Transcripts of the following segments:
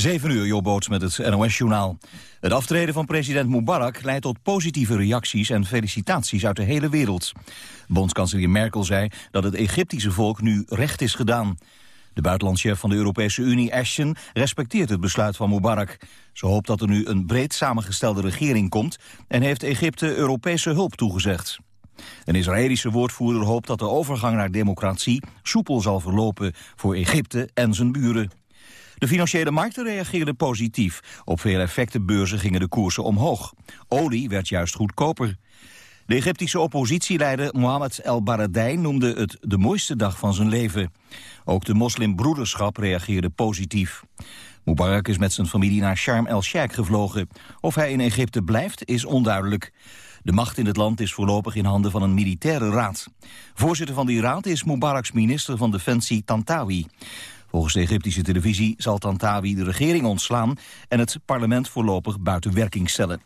7 uur, Jobboot met het NOS-journaal. Het aftreden van president Mubarak leidt tot positieve reacties en felicitaties uit de hele wereld. Bondskanselier Merkel zei dat het Egyptische volk nu recht is gedaan. De buitenlandchef van de Europese Unie, Ashton, respecteert het besluit van Mubarak. Ze hoopt dat er nu een breed samengestelde regering komt en heeft Egypte Europese hulp toegezegd. Een Israëlische woordvoerder hoopt dat de overgang naar democratie soepel zal verlopen voor Egypte en zijn buren. De financiële markten reageerden positief. Op veel effectenbeurzen gingen de koersen omhoog. Olie werd juist goedkoper. De Egyptische oppositieleider Mohamed El Baradei noemde het de mooiste dag van zijn leven. Ook de moslimbroederschap reageerde positief. Mubarak is met zijn familie naar Sharm el-Sheikh gevlogen. Of hij in Egypte blijft is onduidelijk. De macht in het land is voorlopig in handen van een militaire raad. Voorzitter van die raad is Mubaraks minister van Defensie Tantawi. Volgens de Egyptische televisie zal Tantawi de regering ontslaan... en het parlement voorlopig buiten werking stellen.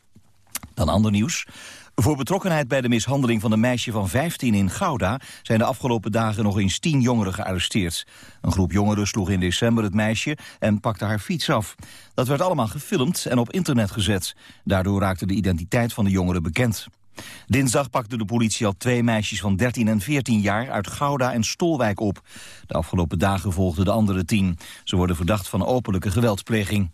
Dan ander nieuws. Voor betrokkenheid bij de mishandeling van een meisje van 15 in Gouda... zijn de afgelopen dagen nog eens 10 jongeren gearresteerd. Een groep jongeren sloeg in december het meisje en pakte haar fiets af. Dat werd allemaal gefilmd en op internet gezet. Daardoor raakte de identiteit van de jongeren bekend. Dinsdag pakte de politie al twee meisjes van 13 en 14 jaar uit Gouda en Stolwijk op. De afgelopen dagen volgden de andere tien. Ze worden verdacht van openlijke geweldpleging.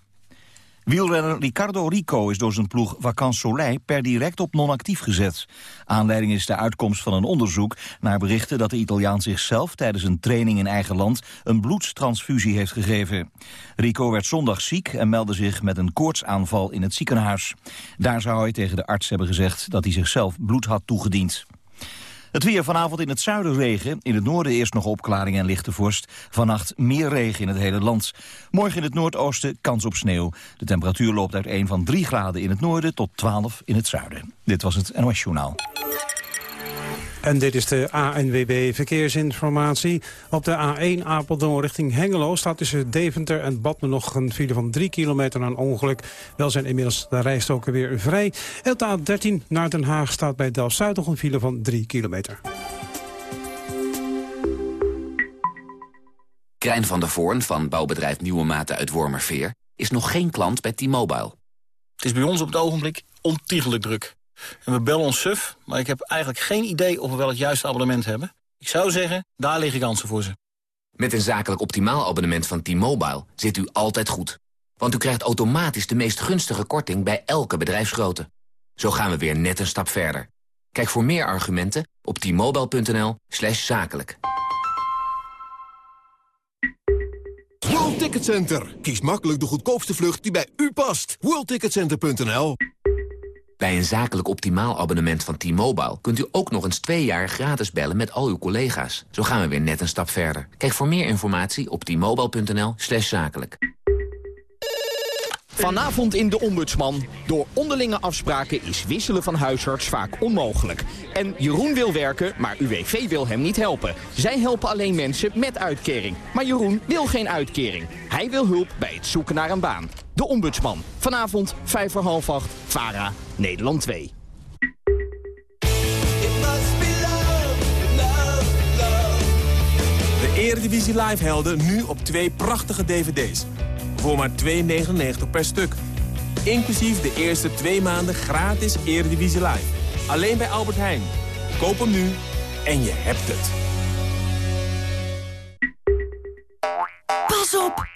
Wielrenner Ricardo Rico is door zijn ploeg Vacances Soleil per direct op non-actief gezet. Aanleiding is de uitkomst van een onderzoek naar berichten dat de Italiaan zichzelf tijdens een training in eigen land een bloedstransfusie heeft gegeven. Rico werd zondag ziek en meldde zich met een koortsaanval in het ziekenhuis. Daar zou hij tegen de arts hebben gezegd dat hij zichzelf bloed had toegediend. Het weer vanavond in het zuiden regen. In het noorden eerst nog opklaring en lichte vorst. Vannacht meer regen in het hele land. Morgen in het noordoosten kans op sneeuw. De temperatuur loopt uit een van 3 graden in het noorden tot 12 in het zuiden. Dit was het NOS Journaal. En dit is de ANWB Verkeersinformatie. Op de A1 Apeldoorn richting Hengelo staat tussen Deventer en Badme nog een file van 3 kilometer aan ongeluk. Wel zijn inmiddels de rijstoken weer vrij. En op de A13 naar Den Haag staat bij Delft-Zuid nog een file van 3 kilometer. Krijn van der Voorn van bouwbedrijf Nieuwe Maten uit Wormerveer... is nog geen klant bij T-Mobile. Het is bij ons op het ogenblik ontiegelijk druk. En we bellen ons suf, maar ik heb eigenlijk geen idee of we wel het juiste abonnement hebben. Ik zou zeggen, daar liggen kansen voor ze. Met een zakelijk optimaal abonnement van T-Mobile zit u altijd goed. Want u krijgt automatisch de meest gunstige korting bij elke bedrijfsgrootte. Zo gaan we weer net een stap verder. Kijk voor meer argumenten op t-mobile.nl slash zakelijk. World Ticket Center. Kies makkelijk de goedkoopste vlucht die bij u past. WorldTicketCenter.nl Bij een zakelijk optimaal abonnement van T-Mobile... kunt u ook nog eens twee jaar gratis bellen met al uw collega's. Zo gaan we weer net een stap verder. Kijk voor meer informatie op t-mobile.nl slash zakelijk. Vanavond in De Ombudsman. Door onderlinge afspraken is wisselen van huisarts vaak onmogelijk. En Jeroen wil werken, maar UWV wil hem niet helpen. Zij helpen alleen mensen met uitkering. Maar Jeroen wil geen uitkering. Hij wil hulp bij het zoeken naar een baan. De Ombudsman. Vanavond, vijf voor half acht. VARA, Nederland 2. De Eredivisie Live helden nu op twee prachtige dvd's. Voor maar 2,99 per stuk. Inclusief de eerste twee maanden gratis Eredivisie Live. Alleen bij Albert Heijn. Koop hem nu en je hebt het. Pas op!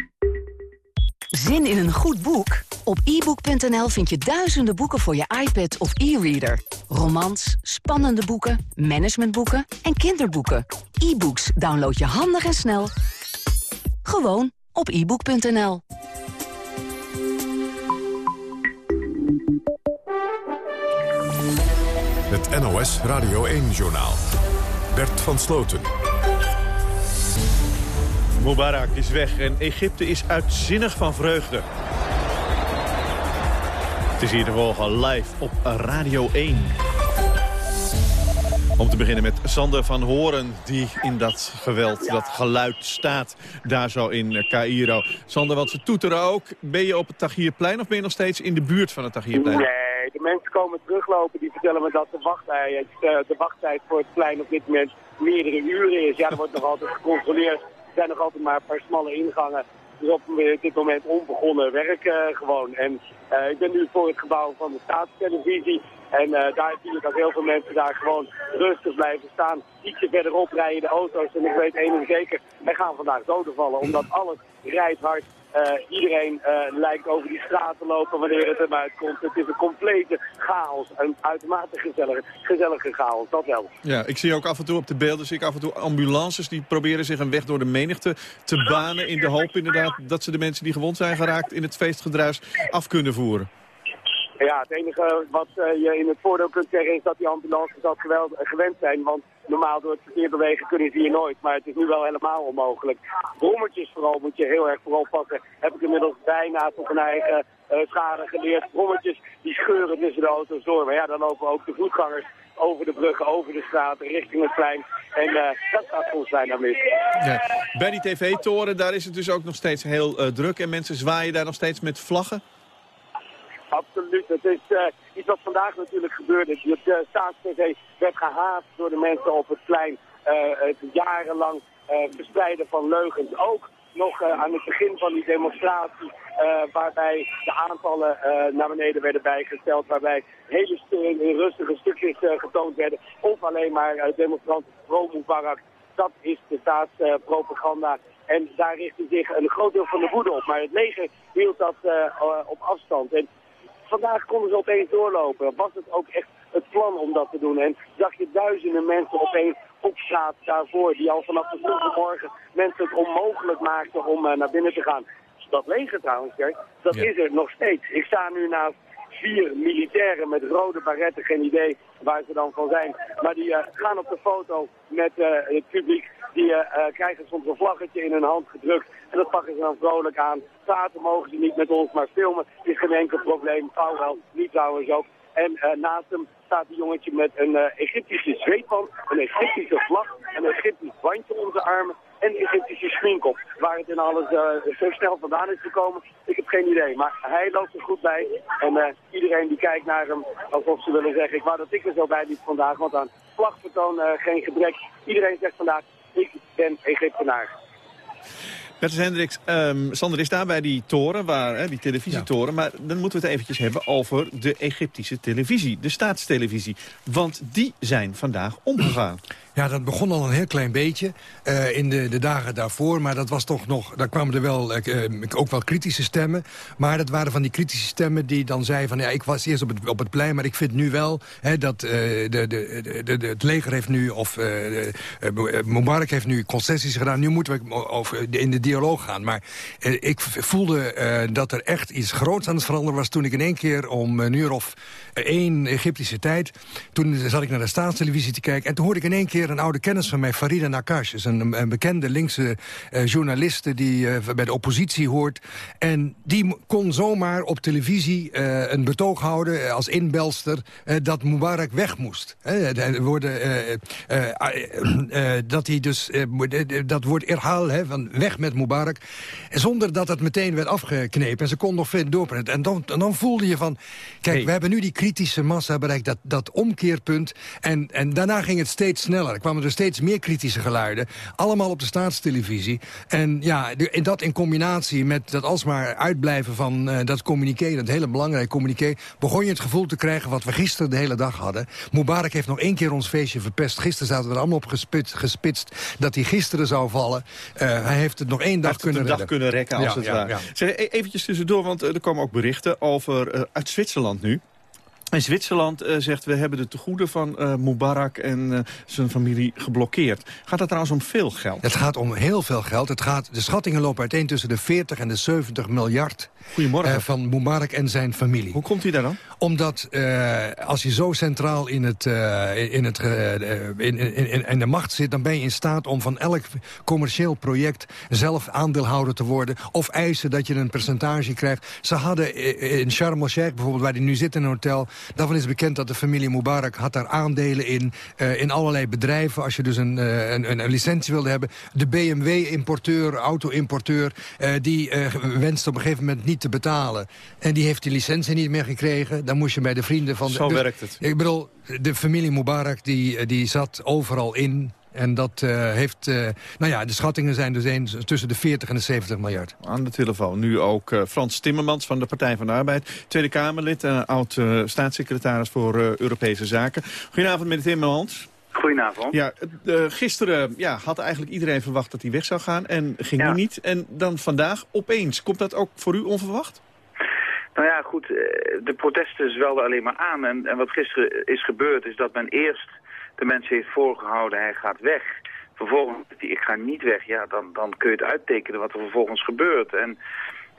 Zin in een goed boek? Op ebook.nl vind je duizenden boeken voor je iPad of e-reader. Romans, spannende boeken, managementboeken en kinderboeken. E-books download je handig en snel. Gewoon op ebook.nl. Het NOS Radio 1-journaal. Bert van Sloten. Mubarak is weg en Egypte is uitzinnig van vreugde. Het is hier te volgen live op Radio 1. Om te beginnen met Sander van Horen, die in dat geweld, dat geluid staat, daar zo in Cairo. Sander, wat ze toeteren ook. Ben je op het Tahrirplein of ben je nog steeds in de buurt van het Tahrirplein? Nee, de mensen komen teruglopen, die vertellen me dat de wachttijd, eh, de wachttijd voor het plein op dit moment meerdere uren is. Ja, er wordt nog altijd gecontroleerd. Zijn nog altijd maar een paar smalle ingangen. Dus op dit moment onbegonnen werk uh, gewoon. En uh, ik ben nu voor het gebouw van de staatstelevisie. En daar zie ik dat heel veel mensen daar gewoon rustig blijven staan. Ietsje verderop rijden de auto's. En ik weet één en zeker, wij gaan vandaag doden vallen. Omdat alles rijdt hard. Uh, iedereen uh, lijkt over die straat te lopen wanneer het hem uitkomt. Het is een complete chaos. Een uitermate gezellige, gezellige chaos, dat wel. Ja, ik zie ook af en toe op de beelden zie ik af en toe ambulances... die proberen zich een weg door de menigte te banen... in de hoop inderdaad dat ze de mensen die gewond zijn geraakt... in het feestgedruis af kunnen voeren. Ja, het enige wat uh, je in het voordeel kunt zeggen is dat die ambulances dat geweld, gewend zijn. Want normaal door het verkeer bewegen kunnen ze hier nooit. Maar het is nu wel helemaal onmogelijk. Brommertjes vooral moet je heel erg vooral passen. Heb ik inmiddels bijna tot een eigen uh, schade geleerd. Brommertjes die scheuren tussen de auto's door. Maar ja, dan lopen ook de voetgangers over de bruggen, over de straten, richting het plein. En uh, dat gaat volgens mij naar mis. Ja. Bij die tv-toren, daar is het dus ook nog steeds heel uh, druk. En mensen zwaaien daar nog steeds met vlaggen? Absoluut. Het is uh, iets wat vandaag natuurlijk gebeurde. De uh, staatstv werd gehaat door de mensen op het plein. Uh, het jarenlang verspreiden van leugens. Ook nog aan het begin van die demonstratie, waarbij de aantallen naar beneden werden bijgesteld. Waarbij hele rustige stukjes getoond werden. Of alleen maar demonstranten pro-Mubarak. Dat is de staatspropaganda. En daar richtte zich een groot deel van de woede op. Maar het leger hield dat op afstand. En vandaag konden ze opeens doorlopen. Was het ook echt het plan om dat te doen? En zag je duizenden mensen opeens op straat daarvoor, die al vanaf de vroege morgen mensen het onmogelijk maakten om uh, naar binnen te gaan. Dat leger trouwens, Kijk, dat ja. is er nog steeds. Ik sta nu naast vier militairen met rode baretten, geen idee waar ze dan van zijn. Maar die uh, gaan op de foto met uh, het publiek. Die uh, krijgen soms een vlaggetje in hun hand gedrukt. En dat pakken ze dan vrolijk aan. Praten mogen ze niet met ons, maar filmen is geen enkel probleem. Vrouw wel, niet trouwens ook. En naast hem staat een jongetje met een Egyptische zweetband, een Egyptische vlag, een Egyptisch bandje om zijn armen en Egyptische schminkop. Waar het in alles uh, zo snel vandaan is gekomen, ik heb geen idee. Maar hij loopt er goed bij. En uh, iedereen die kijkt naar hem, alsof ze willen zeggen, ik wou dat ik er zo bij liep vandaag. Want aan vlagvertoon uh, geen gebrek. Iedereen zegt vandaag, ik ben Egyptenaar. Bertus Hendricks, um, Sander is daar bij die toren, waar, hè, die televisietoren. Ja. Maar dan moeten we het eventjes hebben over de Egyptische televisie, de staatstelevisie. Want die zijn vandaag omgegaan. Ja, dat begon al een heel klein beetje uh, in de, de dagen daarvoor. Maar dat was toch nog, daar kwamen er wel uh, ook wel kritische stemmen. Maar dat waren van die kritische stemmen die dan zeiden van... ja, ik was eerst op het, op het plein, maar ik vind nu wel hè, dat uh, de, de, de, de, het leger heeft nu... of Mubarak heeft nu concessies gedaan. Nu moeten we over, in de dialoog gaan. Maar ik voelde dat er echt iets groots aan het veranderen was... toen ik in één keer om een uur of één Egyptische tijd... toen zat ik naar de staatstelevisie te kijken... en toen hoorde ik in één keer een oude kennis van mij, Farida Nakash. is een, een bekende linkse uh, journaliste die uh, bij de oppositie hoort. En die kon zomaar op televisie uh, een betoog houden als inbelster... dat Mubarak weg moest. worden, dat hij dus, dat wordt herhaal, hè, van weg met Mubarak. Zonder dat het meteen werd afgeknepen. En ze kon nog veel doorpraten. En dan, dan voelde je van, kijk, hey. we hebben nu die kritische massa bereikt, dat, dat omkeerpunt. En, en daarna ging het steeds sneller. Er kwamen er steeds meer kritische geluiden. Allemaal op de staatstelevisie. En ja, dat in combinatie met dat alsmaar uitblijven van uh, dat communiqué... dat hele belangrijke communiqué... begon je het gevoel te krijgen wat we gisteren de hele dag hadden. Mubarak heeft nog één keer ons feestje verpest. Gisteren zaten we er allemaal op gespitst, gespitst dat hij gisteren zou vallen. Uh, hij heeft het nog één dag kunnen redden. dag kunnen rekken, als ja, het ja, ware. Ja. Zeg, eventjes tussendoor, want er komen ook berichten over uh, uit Zwitserland nu. En Zwitserland uh, zegt, we hebben de tegoeden van uh, Mubarak en uh, zijn familie geblokkeerd. Gaat het trouwens om veel geld? Het gaat om heel veel geld. Het gaat, de schattingen lopen uiteen tussen de 40 en de 70 miljard Goedemorgen. van Mubarak en zijn familie. Hoe komt hij daar dan? Omdat als je zo centraal in, het, in, het, in, in, in, de macht zit... dan ben je in staat om van elk commercieel project zelf aandeelhouder te worden... of eisen dat je een percentage krijgt. Ze hadden in Sharm el-Sheikh bijvoorbeeld, waar hij nu zit in een hotel... Daarvan is bekend dat de familie Mubarak had daar aandelen in, uh, in allerlei bedrijven. Als je dus een, uh, een, een, licentie wilde hebben. De BMW-importeur, auto-importeur, uh, die wenste op een gegeven moment niet te betalen. En die heeft die licentie niet meer gekregen. Dan moest je bij de vrienden van... De, Zo werkt het. Ik bedoel, de familie Mubarak die, die zat overal in. En dat uh, heeft, uh, nou ja, de schattingen zijn dus eens tussen de 40 en de 70 miljard. Aan de telefoon nu ook uh, Frans Timmermans van de Partij van de Arbeid. Tweede Kamerlid, oud staatssecretaris voor Europese Zaken. Goedenavond meneer Timmermans. Goedenavond. Ja, gisteren ja, had eigenlijk iedereen verwacht dat hij weg zou gaan en ging ja. nu niet. En dan vandaag opeens. Komt dat ook voor u onverwacht? Nou ja, goed, de protesten zwelden alleen maar aan. En, en wat gisteren is gebeurd is dat men eerst de mensen heeft voorgehouden, hij gaat weg. Vervolgens, ik ga niet weg, ja, dan, dan kun je het uittekenen wat er vervolgens gebeurt. En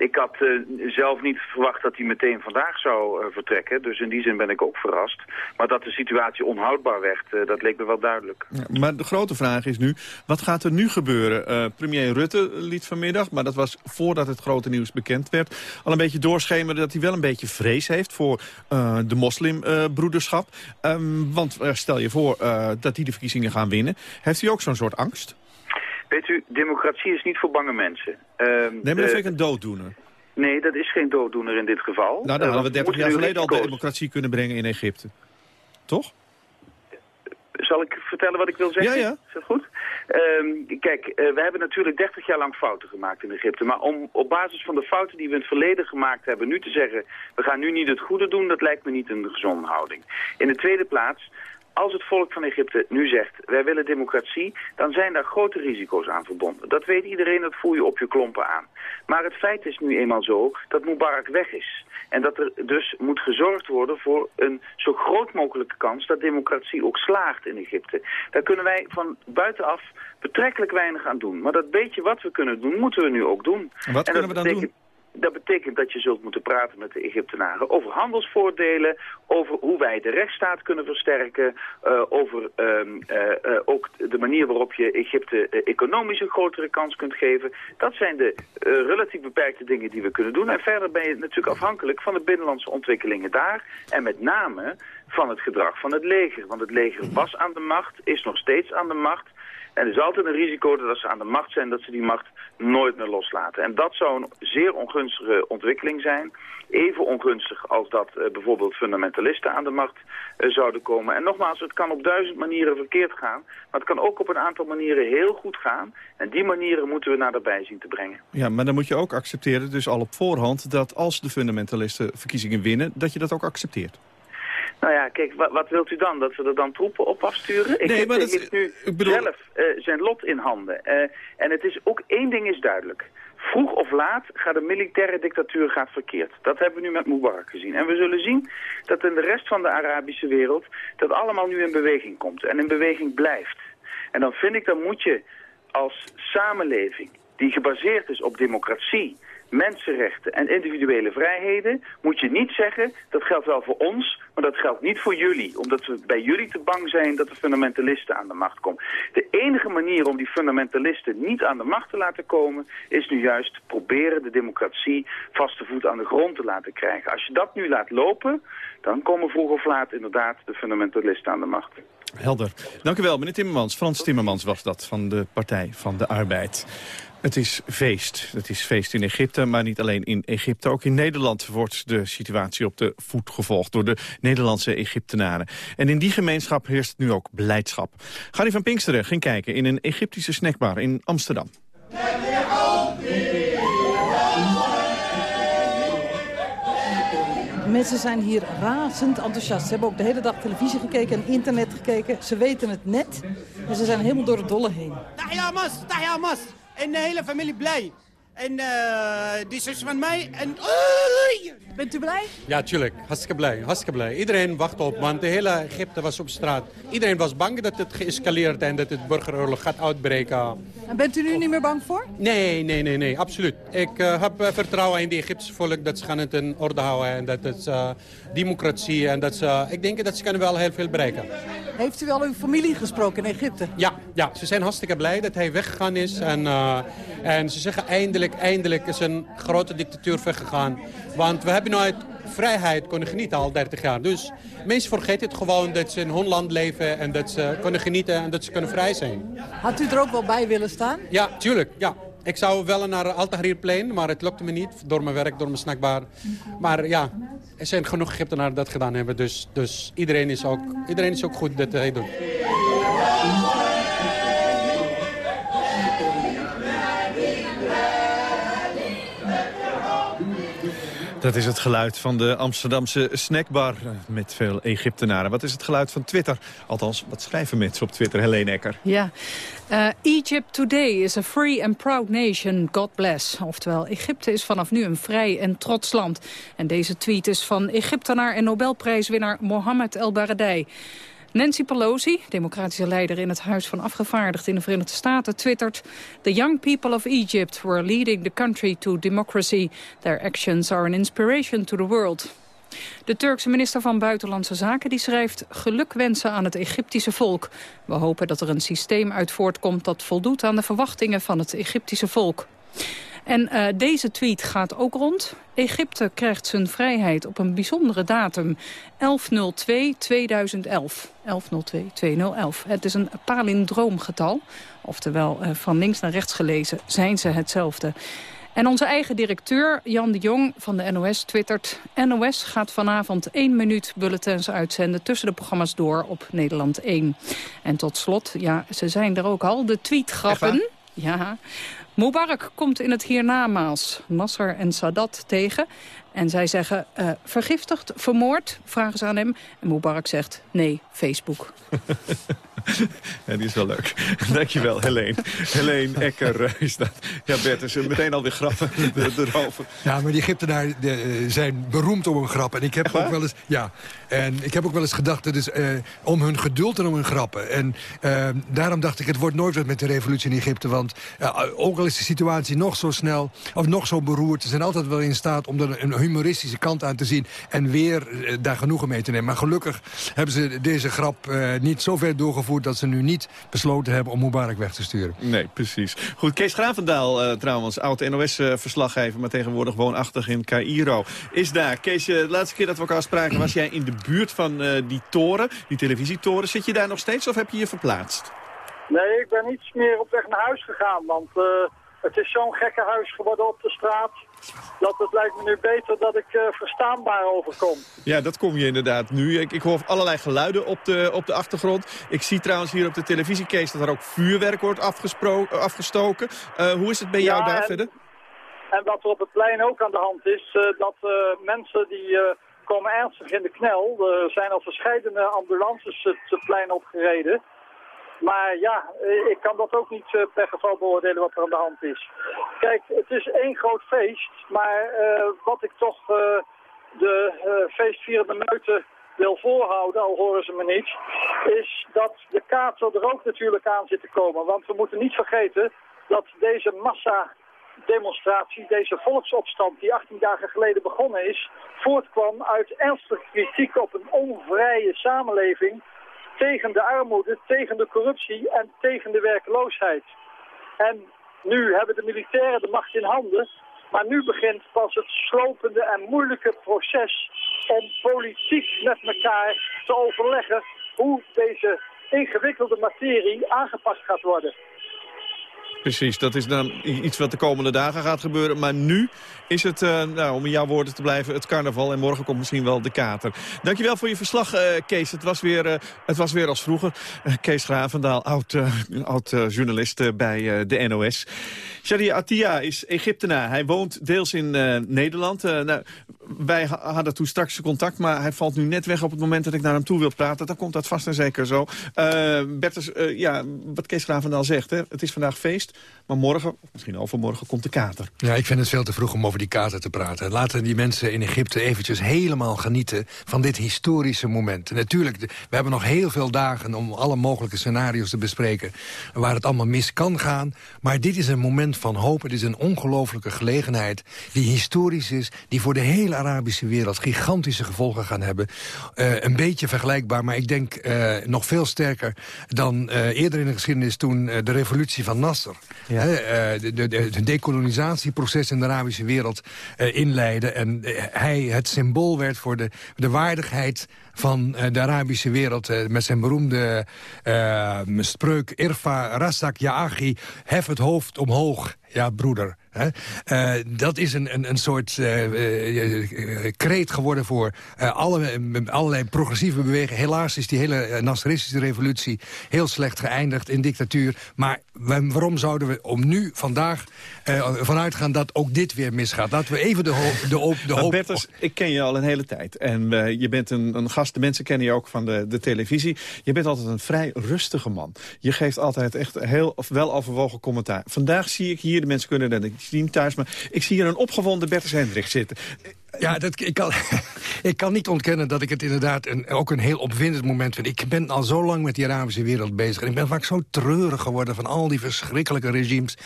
ik had uh, zelf niet verwacht dat hij meteen vandaag zou uh, vertrekken. Dus in die zin ben ik ook verrast. Maar dat de situatie onhoudbaar werd, uh, dat leek me wel duidelijk. Maar de grote vraag is nu, wat gaat er nu gebeuren? premier Rutte liet vanmiddag, maar dat was voordat het grote nieuws bekend werd... al een beetje doorschemeren dat hij wel een beetje vrees heeft voor de moslimbroederschap. Um, want stel je voor dat die de verkiezingen gaan winnen. Heeft u ook zo'n soort angst? Weet u, democratie is niet voor bange mensen. Um, nee, maar dat vind ik een dooddoener. Nee, dat is geen dooddoener in dit geval. Nou, dan hadden we 30 jaar geleden al de democratie kunnen brengen in Egypte. Toch? Zal ik vertellen wat ik wil zeggen? Ja, ja. Is dat goed? Um, kijk, uh, we hebben natuurlijk 30 jaar lang fouten gemaakt in Egypte. Maar om op basis van de fouten die we in het verleden gemaakt hebben... nu te zeggen, we gaan nu niet het goede doen... dat lijkt me niet een gezonde houding. In de tweede plaats als het volk van Egypte nu zegt, wij willen democratie, dan zijn daar grote risico's aan verbonden. Dat weet iedereen, dat voel je op je klompen aan. Maar het feit is nu eenmaal zo dat Mubarak weg is. En dat er dus moet gezorgd worden voor een zo groot mogelijke kans dat democratie ook slaagt in Egypte. Daar kunnen wij van buitenaf betrekkelijk weinig aan doen. Maar dat beetje wat we kunnen doen, moeten we nu ook doen. Wat kunnen we dan doen? Dat betekent dat je zult moeten praten met de Egyptenaren over handelsvoordelen, over hoe wij de rechtsstaat kunnen versterken, uh, over um, uh, uh, ook de manier waarop je Egypte economisch een grotere kans kunt geven. Dat zijn de relatief beperkte dingen die we kunnen doen. En verder ben je natuurlijk afhankelijk van de binnenlandse ontwikkelingen daar en met name van het gedrag van het leger. Want het leger was aan de macht, is nog steeds aan de macht. En er is altijd een risico dat als ze aan de macht zijn, dat ze die macht nooit meer loslaten. En dat zou een zeer ongunstige ontwikkeling zijn. Even ongunstig als dat uh, bijvoorbeeld fundamentalisten aan de macht uh, zouden komen. En nogmaals, het kan op duizend manieren verkeerd gaan. Maar het kan ook op een aantal manieren heel goed gaan. En die manieren moeten we naar daarbij zien te brengen. Ja, maar dan moet je ook accepteren, dus al op voorhand... dat als de fundamentalisten verkiezingen winnen, dat je dat ook accepteert. Nou ja, kijk, wat, wat, wilt u dan? Dat we er dan troepen op afsturen? Nee, ik maar dat heeft nu ik bedoel... zelf uh, zijn lot in handen. Uh, en het is ook één ding is duidelijk. Vroeg of laat gaat de militaire dictatuur gaat verkeerd. Dat hebben we nu met Mubarak gezien. En we zullen zien dat in de rest van de Arabische wereld dat allemaal nu in beweging komt. En in beweging blijft. En dan vind ik, dan moet je als samenleving die gebaseerd is op democratie mensenrechten en individuele vrijheden, moet je niet zeggen, dat geldt wel voor ons, maar dat geldt niet voor jullie. Omdat we bij jullie te bang zijn dat de fundamentalisten aan de macht komen. De enige manier om die fundamentalisten niet aan de macht te laten komen, is nu juist proberen de democratie vaste voet aan de grond te laten krijgen. Als je dat nu laat lopen, dan komen vroeg of laat inderdaad de fundamentalisten aan de macht. Helder. Dank u wel, meneer Timmermans. Frans Timmermans was dat van de Partij van de Arbeid. Het is feest. Het is feest in Egypte, maar niet alleen in Egypte. Ook in Nederland wordt de situatie op de voet gevolgd door de Nederlandse Egyptenaren. En in die gemeenschap heerst nu ook beleidschap. Gary van Pinksteren ging kijken in een Egyptische snackbar in Amsterdam. Mensen zijn hier razend enthousiast. Ze hebben ook de hele dag televisie gekeken en internet gekeken. Ze weten het net en ze zijn helemaal door het dolle heen. Tahia Mas, Tahia Mas. En de hele familie blij. En uh, die zus van mij. En Bent u blij? Ja, tuurlijk. Hartstikke blij. Hartstikke blij. Iedereen wacht op, want de hele Egypte was op straat. Iedereen was bang dat het geëscaleerd en dat het burgeroorlog gaat uitbreken. En bent u nu niet meer bang voor? Nee, nee, nee, nee, absoluut. Ik uh, heb uh, vertrouwen in de Egyptische volk dat ze gaan het in orde houden. En dat het uh, democratie en dat ze... Ik denk dat ze kunnen wel heel veel bereiken. Heeft u al uw familie gesproken in Egypte? Ja, ja ze zijn hartstikke blij dat hij weggegaan is. En, en ze zeggen eindelijk, eindelijk is een grote dictatuur weggegaan. Want we hebben nooit vrijheid kunnen genieten al 30 jaar. Dus mensen vergeten het gewoon dat ze in hun land leven en dat ze kunnen genieten en dat ze kunnen vrij zijn. Had u er ook wel bij willen staan? Ja, tuurlijk. Ja. Ik zou wel naar Altahrirplein, maar het lukte me niet. Door mijn werk, door mijn snackbar. Maar ja, er zijn genoeg Egyptenaren dat gedaan hebben. Dus, dus iedereen, is ook, iedereen is ook goed dat hij doet. Dat is het geluid van de Amsterdamse snackbar met veel Egyptenaren. Wat is het geluid van Twitter? Althans, wat schrijven mensen op Twitter, Helene Ecker? Ja, uh, Egypt today is a free and proud nation, God bless. Oftewel, Egypte is vanaf nu een vrij en trots land. En deze tweet is van Egyptenaar en Nobelprijswinnaar Mohammed El Baradei. Nancy Pelosi, democratische leider in het Huis van Afgevaardigden in de Verenigde Staten, twittert... The young people of Egypt were leading the country to democracy. Their actions are an inspiration to the world. De Turkse minister van Buitenlandse Zaken die schrijft gelukwensen aan het Egyptische volk. We hopen dat er een systeem uit voortkomt dat voldoet aan de verwachtingen van het Egyptische volk. En uh, deze tweet gaat ook rond. Egypte krijgt zijn vrijheid op een bijzondere datum. 11.02.2011. 11.02.2011. Het is een palindroomgetal. Oftewel, uh, van links naar rechts gelezen zijn ze hetzelfde. En onze eigen directeur, Jan de Jong van de NOS, twittert... NOS gaat vanavond één minuut bulletins uitzenden tussen de programma's door op Nederland 1. En tot slot, ja, ze zijn er ook al, de tweetgrappen. Ja, Mubarak komt in het hiernamaals Nasser en Sadat tegen. En zij zeggen, uh, vergiftigd, vermoord, vragen ze aan hem. En Mubarak zegt, nee, Facebook. ja, die is wel leuk. Dankjewel, Helene. Helene Ecker uh, is dat. Ja, Bert, is meteen alweer grappen erover. Ja, maar die Egyptenaren uh, zijn beroemd om hun grappen. En ik heb ook wel eens... Ja, en ik heb ook wel eens gedacht, dat is uh, om hun geduld en om hun grappen. En daarom dacht ik, het wordt nooit wat met de revolutie in Egypte. Want ook is de situatie nog zo snel, of nog zo beroerd... ze zijn altijd wel in staat om er een humoristische kant aan te zien... en weer daar genoegen mee te nemen. Maar gelukkig hebben ze deze grap niet zo ver doorgevoerd dat ze nu niet besloten hebben om Mubarak weg te sturen. Nee, precies. Goed, Kees Gravendaal uh, trouwens, oud-NOS-verslaggever... maar tegenwoordig woonachtig in Cairo, is daar. Kees, de laatste keer dat we elkaar spraken was jij in de buurt van die toren, die televisietoren. Zit je daar nog steeds of heb je je verplaatst? Nee, ik ben iets meer op weg naar huis gegaan, want het is zo'n gekke huis geworden op de straat dat het lijkt me nu beter dat ik uh, verstaanbaar overkom. Ja, dat kom je inderdaad nu. Ik, ik hoor allerlei geluiden op de, op de achtergrond. Ik zie trouwens hier op de televisiekees dat er ook vuurwerk wordt afgestoken. Uh, hoe is het bij jou daar en, verder? En wat er op het plein ook aan de hand is, dat mensen die komen ernstig in de knel. Er zijn al verschillende ambulances het plein opgereden. Maar ja, eh, ik kan dat ook niet eh, per geval beoordelen wat er aan de hand is. Kijk, het is één groot feest, maar uh, wat ik toch de feestvierende meute wil voorhouden, al horen ze me niet, is dat de kater er ook natuurlijk aan zit te komen. Want we moeten niet vergeten dat deze massademonstratie, deze volksopstand die 18 dagen geleden begonnen is, voortkwam uit ernstige kritiek op een onvrije samenleving tegen de armoede, tegen de corruptie en tegen de werkloosheid. En nu hebben de militairen de macht in handen, maar nu begint pas het slopende en moeilijke proces om politiek met elkaar te overleggen hoe deze ingewikkelde materie aangepakt gaat worden. Precies, dat is dan iets wat de komende dagen gaat gebeuren. Maar nu is het, uh, nou, om in jouw woorden te blijven, het carnaval. En morgen komt misschien wel de kater. Dankjewel voor je verslag, uh, Kees. Het was weer, uh, het was weer als vroeger. Kees Gravendaal, oud, oud bij de NOS. Shadia Attia is Egyptenaar. Hij woont deels in Nederland. nou, wij hadden toen straks contact, maar hij valt nu net weg op het moment dat ik naar hem toe wil praten. Dan komt dat vast en zeker zo. Bertus, ja, wat Kees Gravendaal zegt, hè, het is vandaag feest, maar morgen, misschien overmorgen, komt de kater. Ja, ik vind het veel te vroeg om over die kater te praten. Laten die mensen in Egypte eventjes helemaal genieten van dit historische moment. natuurlijk, we hebben nog heel veel dagen om alle mogelijke scenario's te bespreken... waar het allemaal mis kan gaan. Maar dit is een moment van hoop. Het is een ongelofelijke gelegenheid die historisch is... die voor de hele Arabische wereld gigantische gevolgen gaan hebben. Uh, een beetje vergelijkbaar, maar ik denk uh, nog veel sterker... dan uh, eerder in de geschiedenis toen de revolutie van Nasser... Ja. de, de, de, decolonisatieproces in de Arabische wereld inleidde... en hij het symbool werd voor de, de waardigheid van de Arabische wereld... met zijn beroemde spreuk Irfa Rasak Ya'achi... hef het hoofd omhoog, ja broeder. Hè? Uh, dat is een, een, een soort uh, kreet geworden voor alle, allerlei progressieve bewegingen. Helaas is die hele Nasseristische revolutie heel slecht geëindigd in dictatuur. Maar waarom zouden we om nu, vandaag, vanuit gaan dat ook dit weer misgaat? Laten we even de, hoop... De, hoop, de hoop... Bertus, ik ken je al een hele tijd. En je bent een, een gast, de mensen kennen je ook van de, de televisie. Je bent altijd een vrij rustige man. Je geeft altijd echt heel wel overwogen commentaar. Vandaag zie ik hier, de mensen kunnen dat zien thuis. Maar ik zie hier een opgewonden Bertus Hendricks zitten. Ja, dat, ik, kan, ik kan niet ontkennen dat ik het inderdaad een, ook een heel opwindend moment vind. Ik ben al zo lang met die Arabische wereld bezig. En ik ben vaak zo treurig geworden van al die verschrikkelijke regimes.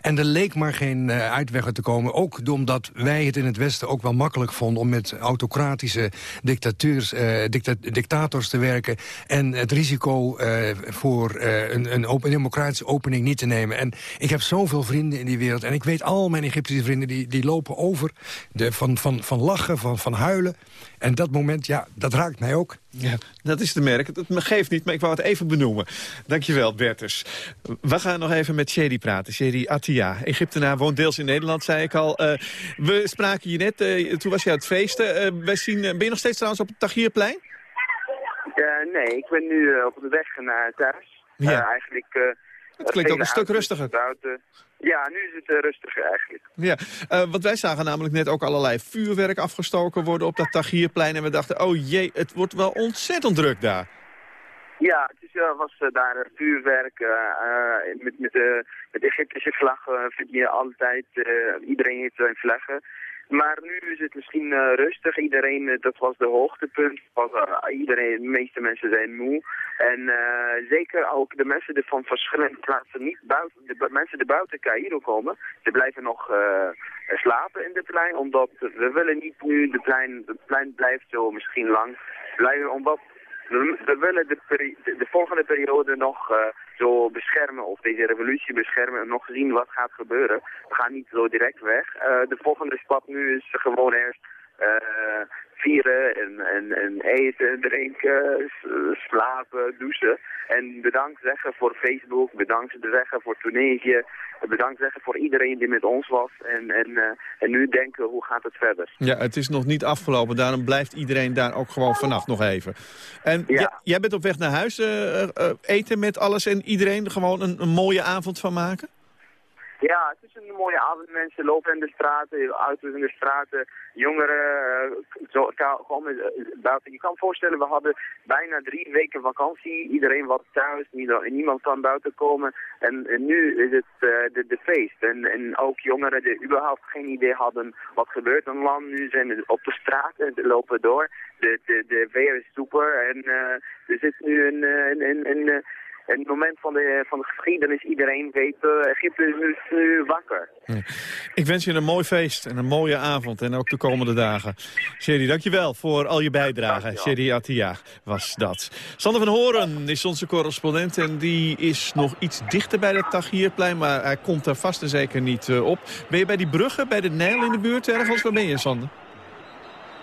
En er leek maar geen uh, uitweg te komen. Ook omdat wij het in het Westen ook wel makkelijk vonden... om met autocratische dictateurs, uh, dicta dictators te werken... en het risico uh, voor een, een open, democratische opening niet te nemen. En ik heb zoveel vrienden in die wereld. En ik weet al mijn Egyptische vrienden die, die lopen over de, van, van van lachen, van, van huilen. En dat moment, ja, dat raakt mij ook. Ja, dat is te merken. Dat geeft niet, maar ik wou het even benoemen. Dankjewel, Bertus. We gaan nog even met Shady praten. Shady Attia, Egyptenaar, woont deels in Nederland, zei ik al. Uh, we spraken je net, uh, toen was je aan het feesten. Uh, wij zien, ben je nog steeds trouwens op het Tagierplein? nee, ik ben nu op de weg naar thuis. Ja. eigenlijk... het klinkt ook een stuk rustiger. Buiten. Ja, nu is het uh, rustiger eigenlijk. Ja, uh, want wij zagen namelijk net ook allerlei vuurwerk afgestoken worden op dat Tagierplein. En we dachten, oh jee, het wordt wel ontzettend druk daar. Ja, het is, uh, was daar vuurwerk met, met, met Egyptische vlaggen vind je altijd. iedereen heeft zijn vlaggen. Maar nu is het misschien uh, rustig. Iedereen, uh, dat was de hoogtepunt. Was, uh, iedereen, de meeste mensen zijn moe. En zeker ook de mensen die van verschillende plaatsen niet buiten, de mensen die buiten Cairo komen, ze blijven nog slapen in de plein. Omdat we willen niet nu, de plein, de plein blijft zo misschien lang blijven. Omdat we, we willen de, de, de, volgende periode nog uh, zo beschermen, of deze revolutie beschermen, en nog zien wat gaat gebeuren. We gaan niet zo direct weg. Uh, de volgende stap nu is gewoon eerst uh, vieren en, en, en eten, drinken, slapen, douchen. En bedankt zeggen voor Facebook, bedankt zeggen voor Tunesië, bedankt zeggen voor iedereen die met ons was. En, en, uh, en nu denken, hoe gaat het verder? Ja, het is nog niet afgelopen, daarom blijft iedereen daar ook gewoon vanaf nog even. En ja. jij bent op weg naar huis, uh, uh, eten met alles en iedereen gewoon een, een mooie avond van maken? Ja, het is een mooie avond. Mensen lopen in de straten, auto's in de straten, jongeren uh, zo, gewoon uh, buiten. Je kan voorstellen, we hadden bijna drie weken vakantie. Iedereen was thuis, niemand kan buiten komen. En, en nu is het uh, de, feest. En, en ook jongeren die überhaupt geen idee hadden wat gebeurt in het land. Nu zijn ze op de straten, lopen door. De, de, de weer is super. En er zit nu een... een, een, een en het moment van de, van de geschiedenis, iedereen weet, uh, Egypte is nu wakker. Ik wens je een mooi feest en een mooie avond en ook de komende dagen. Sherry, dankjewel voor al je bijdrage. Sherry Attia was dat. Sander van Horen is onze correspondent en die is nog iets dichter bij het Tagierplein, maar hij komt er vast en zeker niet uh, op. Ben je bij die bruggen, bij de Nijl in de buurt ergens? Waar ben je, Sander?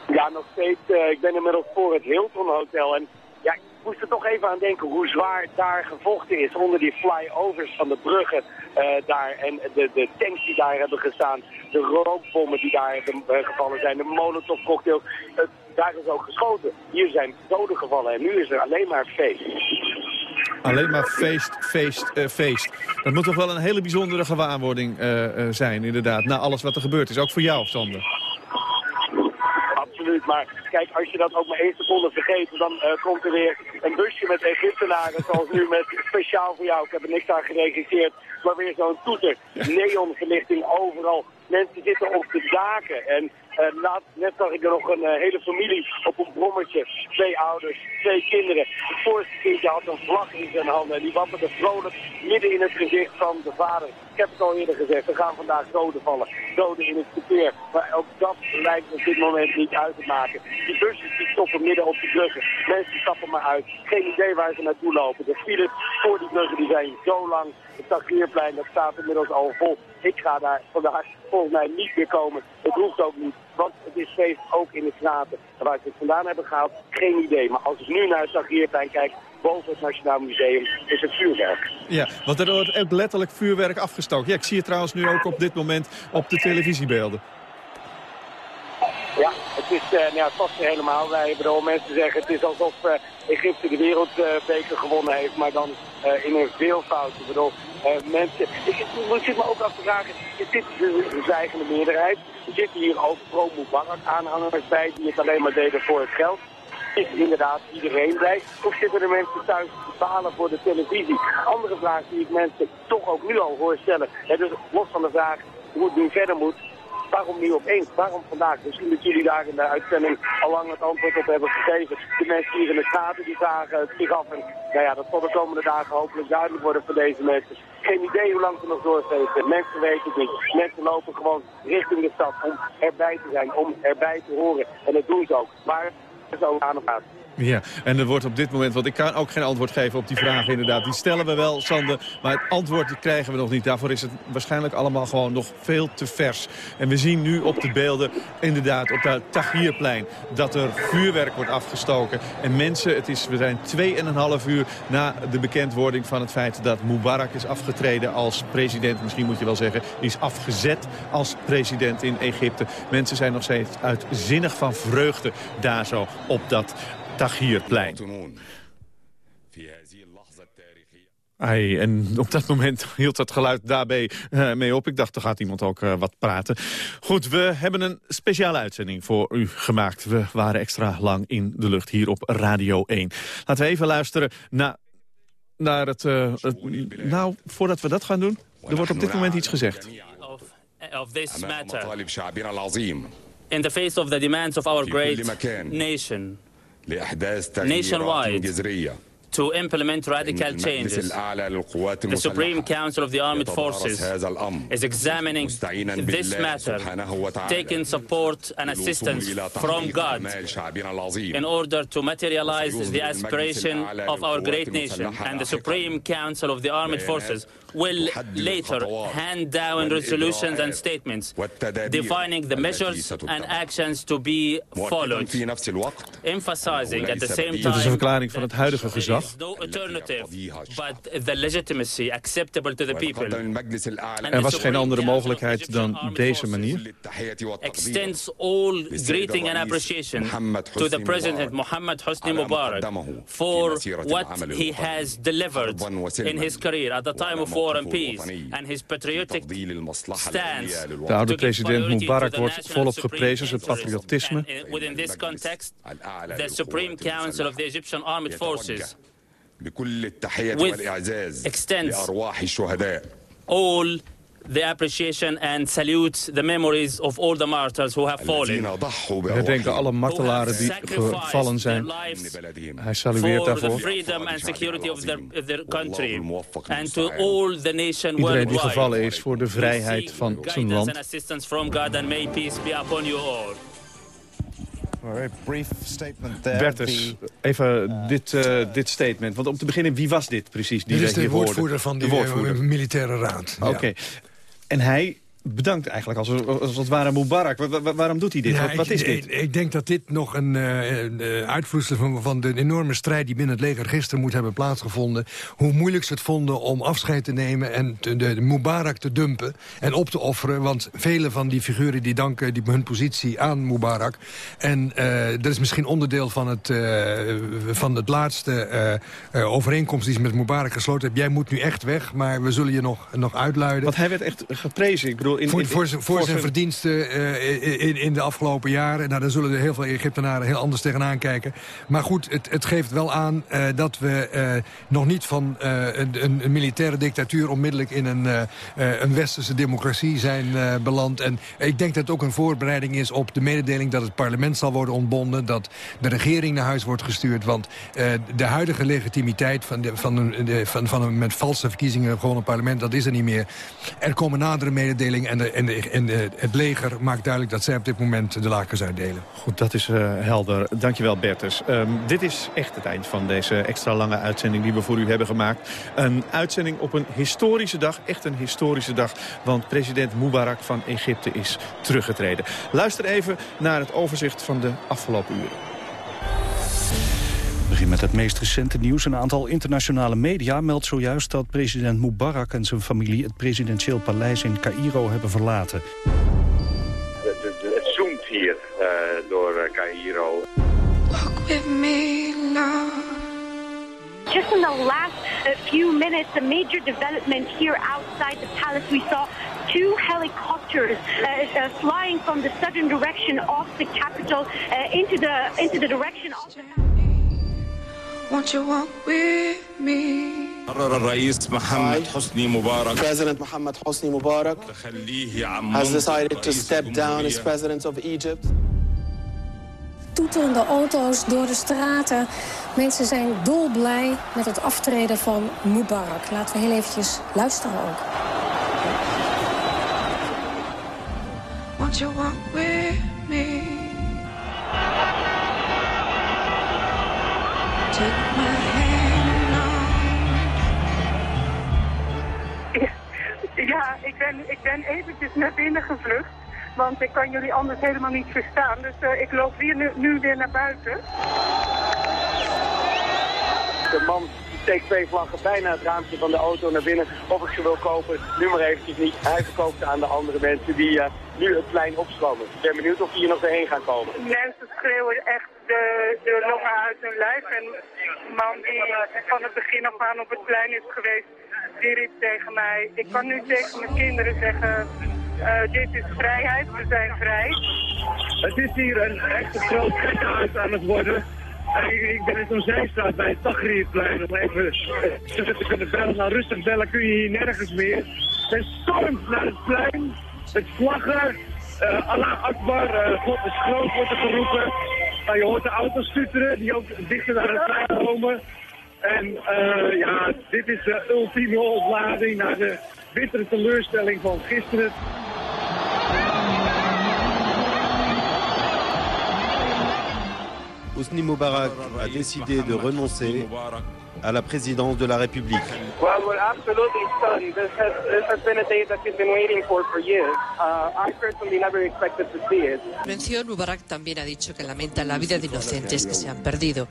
Ja, nog steeds. Uh, ik ben inmiddels voor het Hilton Hotel en ja, moest er toch even aan denken hoe zwaar daar gevochten is onder die flyovers van de bruggen uh, daar en de, de tanks die daar hebben gestaan, de rookbommen die daar hebben uh, gevallen zijn, de molotovcocktails. Uh, daar is ook geschoten. Hier zijn doden gevallen en nu is er alleen maar feest. Alleen maar feest, feest, feest. Dat moet toch wel een hele bijzondere gewaarwording zijn, inderdaad, na alles wat er gebeurd is. Ook voor jou, Sander. Maar kijk, als je dat ook maar één seconde vergeet, dan uh, komt er weer een busje met Egyptenaren. Zoals nu met speciaal voor jou. Ik heb er niks aan geregistreerd. Maar weer zo'n toeter. Neonverlichting overal. Mensen zitten op de daken. En uh, laat, net zag ik er nog een uh, hele familie op een brommertje. Twee ouders, twee kinderen. Het voorste kindje had een vlag in zijn handen. En die wapperde vrolijk midden in het gezicht van de vader. Ik heb het al eerder gezegd, er gaan vandaag doden vallen. Doden in het verkeer. Maar ook dat lijkt op dit moment niet uit te maken. Die busjes die stoppen midden op de bruggen. Mensen stappen maar uit. Geen idee waar ze naartoe lopen. De files voor die bruggen die zijn zo lang. Het Takierplein dat staat inmiddels al vol. Ik ga daar vandaag volgens mij niet meer komen. Het hoeft ook niet, want het is feest ook in de straten. En waar ze het vandaan hebben gehaald, geen idee. Maar als ik nu naar het Takierplein kijk, boven het Nationaal Museum, is het vuurwerk. Ja, want er wordt ook letterlijk vuurwerk afgestoken. Ja, ik zie het trouwens nu ook op dit moment op de televisiebeelden. Ja, het is uh, nou, vast helemaal. Wij bedoel, mensen zeggen het is alsof uh, Egypte de wereldbeker gewonnen heeft, maar dan uh, in een veelvoud. Ik bedoel, mensen... Ik, ik zit me ook af te vragen, is dit de zwijgende meerderheid? Er zitten hier ook pro-Mubarak aanhangers bij die het alleen maar deden voor het geld. Is inderdaad iedereen bij? Of zitten er mensen thuis te balen voor de televisie? Andere vraag die ik mensen toch ook nu al hoor stellen. Hè, dus los van de vraag hoe het nu verder moet, Waarom nu opeens? Waarom vandaag? Misschien dat jullie daar in de uitzending al lang het antwoord op hebben gegeven. De mensen hier in de straten die vragen het zich af. En nou ja, dat zal de komende dagen hopelijk duidelijk worden voor deze mensen. Geen idee hoe lang ze nog doorgeven. Mensen weten het niet. Mensen lopen gewoon richting de stad om erbij te zijn, om erbij te horen. En dat doen ze ook. Maar ook aan plaats. Ja, en er wordt op dit moment, want ik kan ook geen antwoord geven op die vragen inderdaad. Die stellen we wel, Sander, maar het antwoord krijgen we nog niet. Daarvoor is het waarschijnlijk allemaal gewoon nog veel te vers. En we zien nu op de beelden, inderdaad, op het Tahrirplein... dat er vuurwerk wordt afgestoken. En mensen, het is, we zijn 2,5 uur na de bekendwording van het feit... dat Mubarak is afgetreden als president, misschien moet je wel zeggen... is afgezet als president in Egypte. Mensen zijn nog steeds uitzinnig van vreugde daar zo op dat Tahrirplein. Ai, en op dat moment hield dat geluid daarbij uh, mee op. Ik dacht, er gaat iemand ook uh, wat praten. Goed, we hebben een speciale uitzending voor u gemaakt. We waren extra lang in de lucht hier op Radio 1. Laten we even luisteren naar, naar het, uh, het... Nou, voordat we dat gaan doen, er wordt op dit moment iets gezegd. Of, of this matter. In the face of the demands of our great nation. Nationwide to implement radical changes. The Supreme Council of the Armed Forces is examining this matter, taking support and assistance from God in order to materialize the aspiration of our great nation. And the Supreme Council of the Armed Forces will later hand down resolutions and statements defining the measures and actions to be followed. Emphasizing at the same time... Dit is een verklaring van het huidige gezag. No alternative, but the legitimacy acceptable to the people. Er was geen andere mogelijkheid dan deze manier. Extends all greeting and appreciation to the President Mohammed Hosni Mubarak for what he has delivered in his career at the time of war and peace and his patriotic stance. De oude president Mubarak wordt volop geprezen, zijn patriotisme. Within this context, the Supreme Council of the Egyptian Armed Forces extends all the appreciation and salutes the memories of all the martyrs who have fallen. We denken alle martelaren die gevallen zijn. Hij salueert daarvoor. For the freedom and security of their, of their country. And to all the nation Iedereen die gevallen is voor de vrijheid van zijn land. assistance from God and may peace be upon you all. Bertus, even dit, uh, dit statement. Want om te beginnen, wie was dit precies? Die dit is de woordvoerder van de, de woordvoerder. militaire raad. Oké. Ja. En hij bedankt eigenlijk als, als het ware Mubarak. Waar, waarom doet hij dit? Wat, wat, is dit? Ik, ik, denk dat dit nog een, uh, uitvloeisel van, van de enorme strijd... die binnen het leger gisteren moet hebben plaatsgevonden. Hoe moeilijk ze het vonden om afscheid te nemen... en de, de, de Mubarak te dumpen en op te offeren. Want vele van die figuren die danken die hun positie aan Mubarak. En uh, dat is misschien onderdeel van het, uh, van het laatste overeenkomst... die ze met Mubarak gesloten hebben. Jij moet nu echt weg, maar we zullen je nog, nog uitluiden. Want hij werd echt geprezen. Ik bedoel, bedoel, in, voor, voor, zijn, voor zijn verdiensten uh, in, in de afgelopen jaren. Nou, daar zullen er heel veel Egyptenaren heel anders tegenaan kijken. Maar goed, het, het geeft wel aan uh, dat we uh, nog niet van een, een, militaire dictatuur... onmiddellijk in een, een westerse democratie zijn beland. En ik denk dat het ook een voorbereiding is op de mededeling... dat het parlement zal worden ontbonden, dat de regering naar huis wordt gestuurd. Want de huidige legitimiteit van, de, van, een, van, van een met valse verkiezingen... gewoon een parlement, dat is er niet meer. Er komen nadere mededelingen en, en, de, en de, het leger maakt duidelijk... dat zij op dit moment de lakens uitdelen. Goed, dat is uh, helder. Dankjewel, Bertus. Um, dit is echt het eind van deze extra lange uitzending die we voor u hebben gemaakt. Een uitzending op een historische dag, echt een historische dag. Want president Mubarak van Egypte is teruggetreden. Luister even naar het overzicht van de afgelopen uren. Met het meest recente nieuws. Een aantal internationale media meldt zojuist dat president Mubarak en zijn familie het presidentieel paleis in Cairo hebben verlaten. Het zoomt hier uh, door uh, Cairo. Walk with me, love. Just in the last uh, few minutes, a major development here outside the palace. We saw two helicopters uh, uh, flying from the southern direction of the capital uh, into the into the direction of the. Won't you walk with me? الرئيس محمد حسني مبارك President Mohammed Hosni Mubarak has decided to step down as president of Egypt. Toeterende auto's door de straten. Mensen zijn dolblij met het aftreden van Mubarak. Laten we heel eventjes luisteren ook. Won't you walk with me? Ja, ik ben, ik ben eventjes naar binnen gevlucht. Want ik kan jullie anders helemaal niet verstaan. Dus uh, ik loop weer nu, nu weer naar buiten. De man steekt twee vlaggen bijna het raampje van de auto naar binnen. Of ik ze wil kopen, nu maar eventjes niet. Hij verkoopt ze aan de andere mensen die uh, nu het plein opstromen. Ik ben benieuwd of die hier nog doorheen gaan komen. Mensen schreeuwen echt de, de longen uit hun lijf. En de man die van het begin af aan op het plein is geweest, die riep tegen mij... Ik kan nu tegen mijn kinderen zeggen, uh, dit is vrijheid, we zijn vrij. Het is hier een echt een groot gekkenhuis aan het worden. Ik ben in zijstraat bij het Tagrierplein om even te kunnen bellen. Nou, rustig bellen kun je hier nergens meer. Men stormt naar het plein met vlaggen. Uh, Allah Akbar, uh, God is groot wordt er geroepen. Nou, je hoort de auto's stutteren die ook dichter naar het plein komen. En uh, ja, dit is de ultieme ontlading naar de bittere teleurstelling van gisteren. Hosni Mubarak a décidé de renoncer à la présidence de la République. Well, we're absolutely stunned. This has, this has been a day that we've been waiting for for years. Uh, I personally never expected to see it. Mención Mubarak también ha dicho que lamenta la vida de inocentes que se han perdido.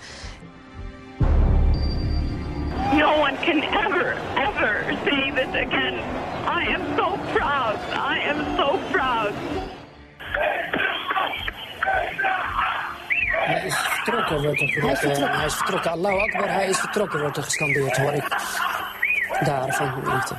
No one can ever, ever say this again. I am so proud. I am so proud. Hij is vertrokken, wordt er geroepen. Hij is vertrokken. Hij is vertrokken. Allahu Akbar, hij is vertrokken, wordt er gescandeerd, hoor ik. Daar van liefde.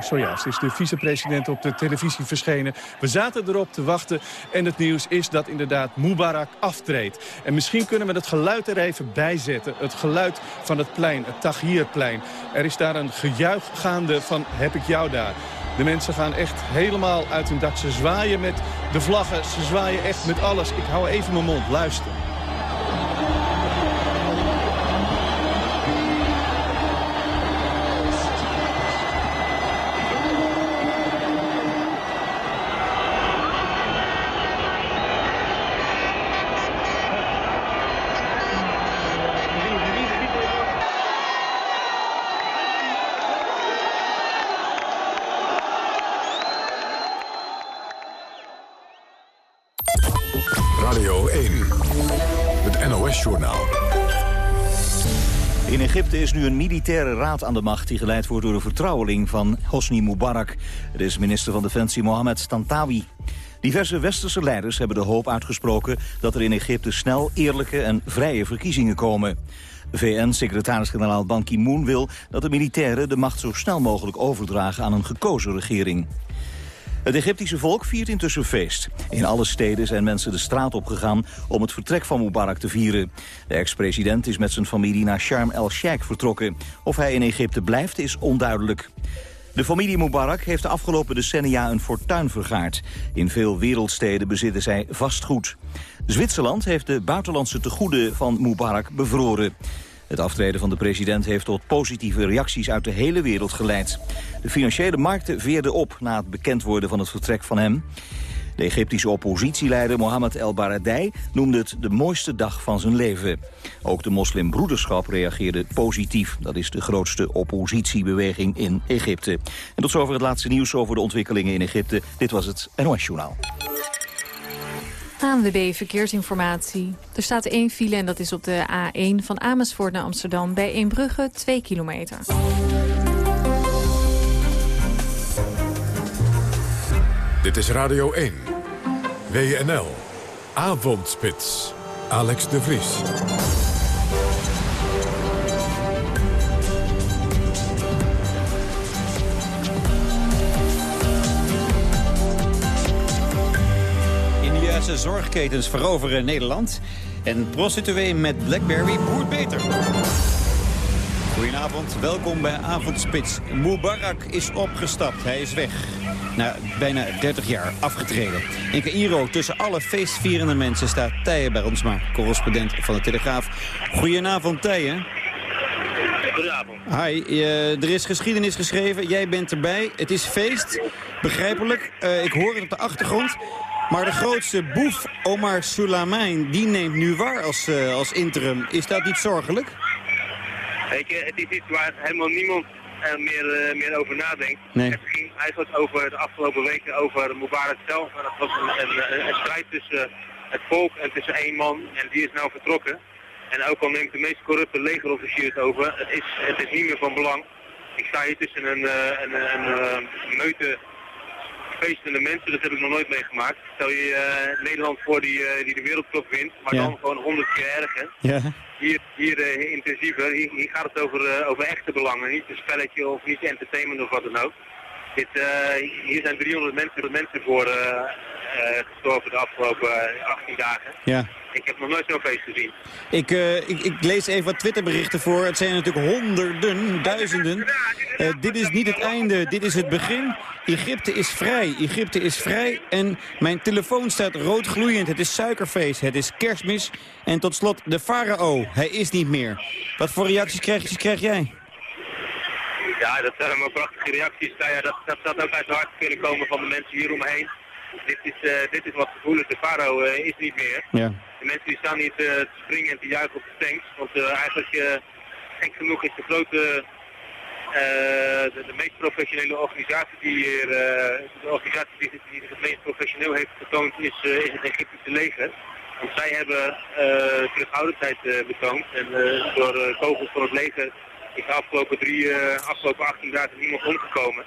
Zojuist is de vicepresident op de televisie verschenen. We zaten erop te wachten en het nieuws is dat inderdaad Mubarak aftreedt. En misschien kunnen we het geluid er even bij zetten. Het geluid van het plein, het Tahrirplein. Er is daar een gejuich gaande van heb ik jou daar. De mensen gaan echt helemaal uit hun dak. Ze zwaaien met de vlaggen, ze zwaaien echt met alles. Ik hou even mijn mond, luister. Is nu een militaire raad aan de macht... die geleid wordt door een vertrouweling van Hosni Mubarak. Het is minister van Defensie Mohammed Tantawi. Diverse westerse leiders hebben de hoop uitgesproken... dat er in Egypte snel eerlijke en vrije verkiezingen komen. VN-secretaris-generaal Ban Ki-moon wil dat de militairen de macht zo snel mogelijk overdragen aan een gekozen regering. Het Egyptische volk viert intussen feest. In alle steden zijn mensen de straat opgegaan om het vertrek van Mubarak te vieren. De ex-president is met zijn familie naar Sharm el-Sheikh vertrokken. Of hij in Egypte blijft is onduidelijk. De familie Mubarak heeft de afgelopen decennia een fortuin vergaard. In veel wereldsteden bezitten zij vastgoed. Zwitserland heeft de buitenlandse tegoeden van Mubarak bevroren. Het aftreden van de president heeft tot positieve reacties uit de hele wereld geleid. De financiële markten veerden op na het bekend worden van het vertrek van hem. De Egyptische oppositieleider Mohammed El Baradei noemde het de mooiste dag van zijn leven. Ook de moslimbroederschap reageerde positief. Dat is de grootste oppositiebeweging in Egypte. En tot zover het laatste nieuws over de ontwikkelingen in Egypte. Dit was het NOS Journaal. ANWB Verkeersinformatie. Er staat één file en dat is op de A1 van Amersfoort naar Amsterdam... bij Eembrugge, 2 kilometer. Dit is Radio 1. WNL. Avondspits. Alex de Vries. Zorgketens veroveren Nederland. En prostituee met Blackberry boert beter. Goedenavond, welkom bij Avondspits. Mubarak is opgestapt, hij is weg. Na bijna 30 jaar afgetreden. In Cairo, tussen alle feestvierende mensen, staat Tijen bij ons maar, correspondent van de Telegraaf. Goedenavond, Tijen. Goedenavond. Hi, uh, er is geschiedenis geschreven, jij bent erbij. Het is feest, begrijpelijk. Uh, ik hoor het op de achtergrond. Maar de grootste boef, Omar Soulamein, die neemt nu waar als, uh, als interim. Is dat niet zorgelijk? Weet je, het is iets waar helemaal niemand er meer, uh, meer over nadenkt. Nee. Het ging eigenlijk over de afgelopen weken over Mubarak zelf. Maar dat was een, een, een, strijd tussen het volk en tussen één man. En die is nou vertrokken. En ook al neemt de meest corrupte legerofficier het over, het is, het is niet meer van belang. Ik sta hier tussen een, een, een, een meute feestende mensen, dat heb ik nog nooit meegemaakt. Stel je uh, Nederland voor die, uh, die de wereldcup wint, maar Ja. dan gewoon honderd keer erger. Ja. Hier, hier uh, intensiever, hier, hier gaat het over, over echte belangen, niet een spelletje of niet entertainment of wat dan ook. Dit, uh, hier zijn 300 mensen, mensen voor uh, uh, gestorven de afgelopen uh, 18 dagen. Ja. Ik heb nog nooit zo'n feest gezien. Ik, uh, ik, ik, lees even wat Twitterberichten voor. Het zijn natuurlijk honderden, duizenden. Uh, dit is niet het einde, dit is het begin. Egypte is vrij, Egypte is vrij. En mijn telefoon staat rood gloeiend. Het is suikerfeest, het is kerstmis. En tot slot de farao, hij is niet meer. Wat voor reacties krijg, krijg jij? Ja, dat zijn allemaal prachtige reacties. Nou ja, dat, dat ook uit de hart kunnen komen van de mensen hier omheen. Dit is, uh, dit is wat gevoelig. De Faro uh, is niet meer. Ja. De mensen die staan hier te, te springen en te juichen op de tanks. Want eigenlijk, gek genoeg, is de grote, de, de, meest professionele organisatie die hier, de organisatie die, die het meest professioneel heeft getoond, is, is het Egyptische leger. Want zij hebben terughoudendheid betoond. En door kogels van het leger is de afgelopen, drie, afgelopen 18 dagen niemand omgekomen.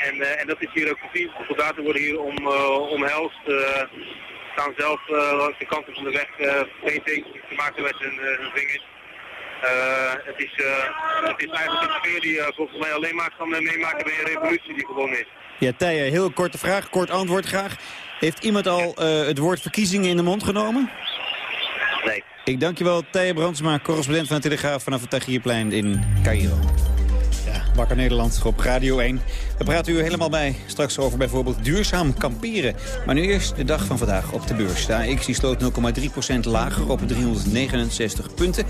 En, uh, en, dat is hier ook te zien. De soldaten worden hier om, uh, omhelst. Uh, staan zelf langs de kanten van de weg geen tekentjes te maken met hun, hun vingers. het, is, het is eigenlijk een sfeer die je volgens mij alleen maar kan meemaken bij een revolutie die gewonnen is. Ja, Tije, heel korte vraag, kort antwoord graag. Heeft iemand al het woord verkiezingen in de mond genomen? Nee. Ik dank je wel, Tije Brandsma, correspondent van de Telegraaf vanaf het Tahrirplein in Cairo. Ja, Wakker Nederland op Radio 1. We praten u helemaal bij. Straks over bijvoorbeeld duurzaam kamperen. Maar nu eerst de dag van vandaag op de beurs. De AX die sloot 0,3% lager op 369 punten.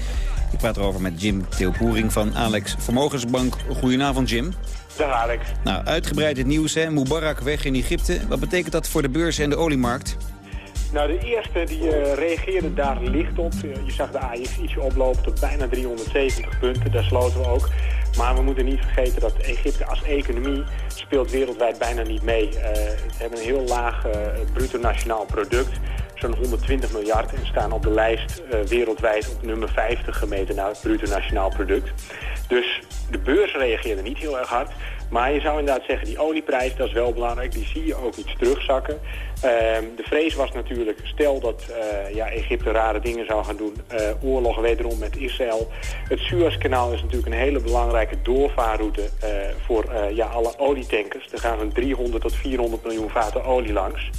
Ik praat erover met Jim Theopoering van Alex Vermogensbank. Goedenavond, Jim. Dag, Alex. Nou, uitgebreid het nieuws, hè. Mubarak weg in Egypte. Wat betekent dat voor de beurs en de oliemarkt? Nou, de eerste die uh, reageerde daar licht op. Uh, je zag de AX ietsje oplopen tot bijna 370 punten. Daar sloten we ook. Maar we moeten niet vergeten dat Egypte als economie speelt wereldwijd bijna niet mee. Uh, ze hebben een heel laag bruto nationaal product. Zo'n 120 miljard en staan op de lijst wereldwijd op nummer 50 gemeten naar het bruto nationaal product. Dus de beurs reageerde niet heel erg hard. Maar je zou inderdaad zeggen, die olieprijs, dat is wel belangrijk. Die zie je ook iets terugzakken. Ehm, de vrees was natuurlijk, stel dat uh, ja, Egypte rare dingen zou gaan doen, uh, oorlog wederom met Israël. Het Suezkanaal is natuurlijk een hele belangrijke doorvaarroute uh, voor ja, alle olietankers. Er gaan zo'n 300 tot 400 miljoen vaten olie langs.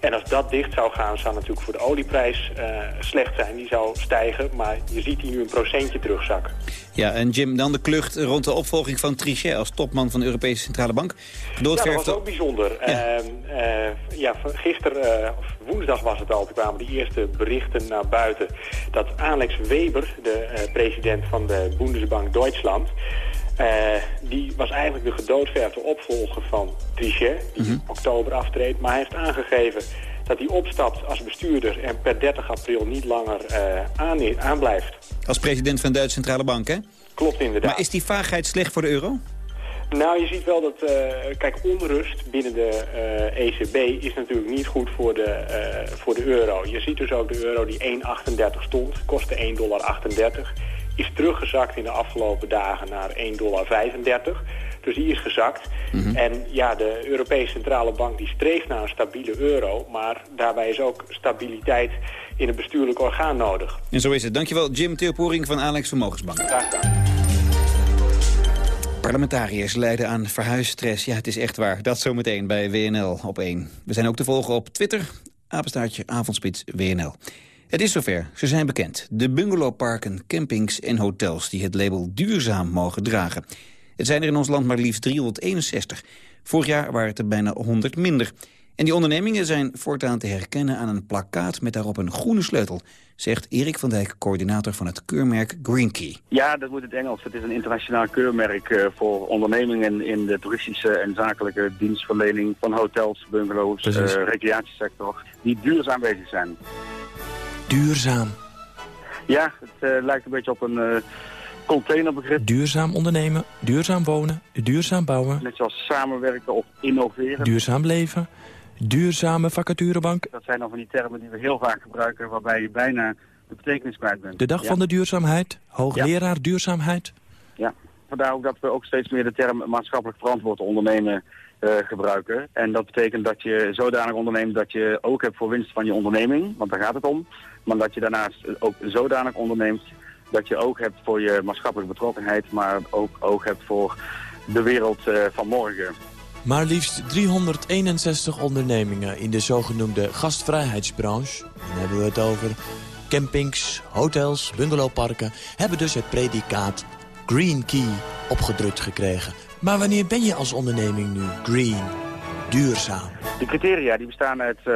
En als dat dicht zou gaan, zou natuurlijk voor de olieprijs uh, slecht zijn. Die zou stijgen, maar je ziet die nu een procentje terugzakken. Ja, en Jim, dan de klucht rond de opvolging van Trichet als topman van de Europese Centrale Bank. Ja, dat was ook bijzonder. Ja, uh, ja gisteren, uh, of woensdag was het al, toen kwamen die eerste berichten naar buiten... dat Alex Weber, de president van de Bundesbank Duitsland... Uh, die was eigenlijk de gedoodverfde opvolger van Trichet, die in oktober aftreedt. Maar hij heeft aangegeven dat hij opstapt als bestuurder en per 30 april niet langer aan, aanblijft. Als president van de Duitse Centrale Bank, hè? Klopt inderdaad. Maar is die vaagheid slecht voor de euro? Nou, je ziet wel dat, uh, kijk, onrust binnen de uh, ECB is natuurlijk niet goed voor de, uh, voor de euro. Je ziet dus ook de euro die 1,38 stond, kostte 1,38 dollar is teruggezakt in de afgelopen dagen naar 1,35 dollar. Dus die is gezakt. Mm -hmm. En ja, de Europese Centrale Bank die streeft naar een stabiele euro... maar daarbij is ook stabiliteit in het bestuurlijk orgaan nodig. En zo is het. Dankjewel Jim Theoporing van Alex Vermogensbank. Graag gedaan. Parlementariërs lijden aan verhuisstress. Ja, het is echt waar. Dat zometeen bij WNL op 1. We zijn ook te volgen op Twitter. Apenstaartje Avondspits WNL. Het is zover, ze zijn bekend. De bungalowparken, campings en hotels die het label duurzaam mogen dragen. Het zijn er in ons land maar liefst 361. Vorig jaar waren het er bijna 100 minder. En die ondernemingen zijn voortaan te herkennen aan een plakkaat met daarop een groene sleutel, zegt Erik van Dijk, coördinator van het keurmerk Green Key. Ja, dat moet het Engels. Het is een internationaal keurmerk uh, voor ondernemingen in de toeristische en zakelijke dienstverlening van hotels, bungalows, uh, recreatiesector, die duurzaam bezig zijn. Duurzaam. Ja, het uh, lijkt een beetje op een uh, containerbegrip. Duurzaam ondernemen, duurzaam wonen, duurzaam bouwen. Net zoals samenwerken of innoveren. Duurzaam leven, duurzame vacaturebank. Dat zijn dan van die termen die we heel vaak gebruiken... waarbij je bijna de betekenis kwijt bent. De dag ja. van de duurzaamheid, hoogleraar ja. duurzaamheid. Ja, vandaar ook dat we ook steeds meer de term maatschappelijk verantwoord ondernemen... Uh, gebruiken. En dat betekent dat je zodanig onderneemt dat je ook hebt voor winst van je onderneming, want daar gaat het om. Maar dat je daarnaast ook zodanig onderneemt dat je ook hebt voor je maatschappelijke betrokkenheid, maar ook oog hebt voor de wereld uh, van morgen. Maar liefst 361 ondernemingen in de zogenoemde gastvrijheidsbranche, dan hebben we het over campings, hotels, bungalowparken, hebben dus het predicaat Green Key opgedrukt gekregen. Maar wanneer ben je als onderneming nu green, duurzaam? De criteria die bestaan uit, uh,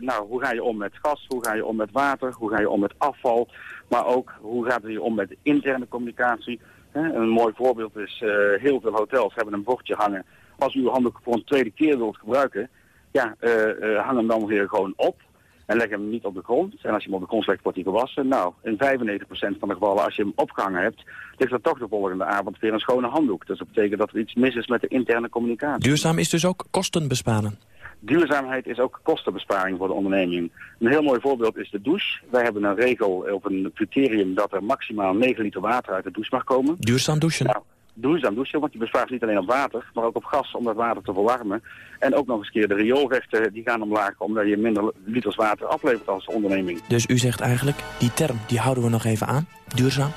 nou, hoe ga je om met gas, hoe ga je om met water, hoe ga je om met afval, maar ook hoe gaat je om met interne communicatie. Een mooi voorbeeld is, uh, heel veel hotels hebben een bordje hangen. Als u uw handdoek voor een tweede keer wilt gebruiken, ja, uh, hang hem dan weer gewoon op. En leg hem niet op de grond. En als je hem op de grond legt, wordt hij gewassen. Nou, in 95% van de gevallen, als je hem opgehangen hebt... ligt er toch de volgende avond weer een schone handdoek. Dus dat betekent dat er iets mis is met de interne communicatie. Duurzaam is dus ook kosten besparen? Duurzaamheid is ook kostenbesparing voor de onderneming. Een heel mooi voorbeeld is de douche. Wij hebben een regel of een criterium dat er maximaal 9 liter water uit de douche mag komen. Duurzaam douchen? Nou, duurzaam douchen, want je bespaart niet alleen op water, maar ook op gas om dat water te verwarmen. En ook nog eens keer de rioolrechten die gaan omlaag omdat je minder liters water aflevert als onderneming. Dus u zegt eigenlijk, die term die houden we nog even aan, duurzaam?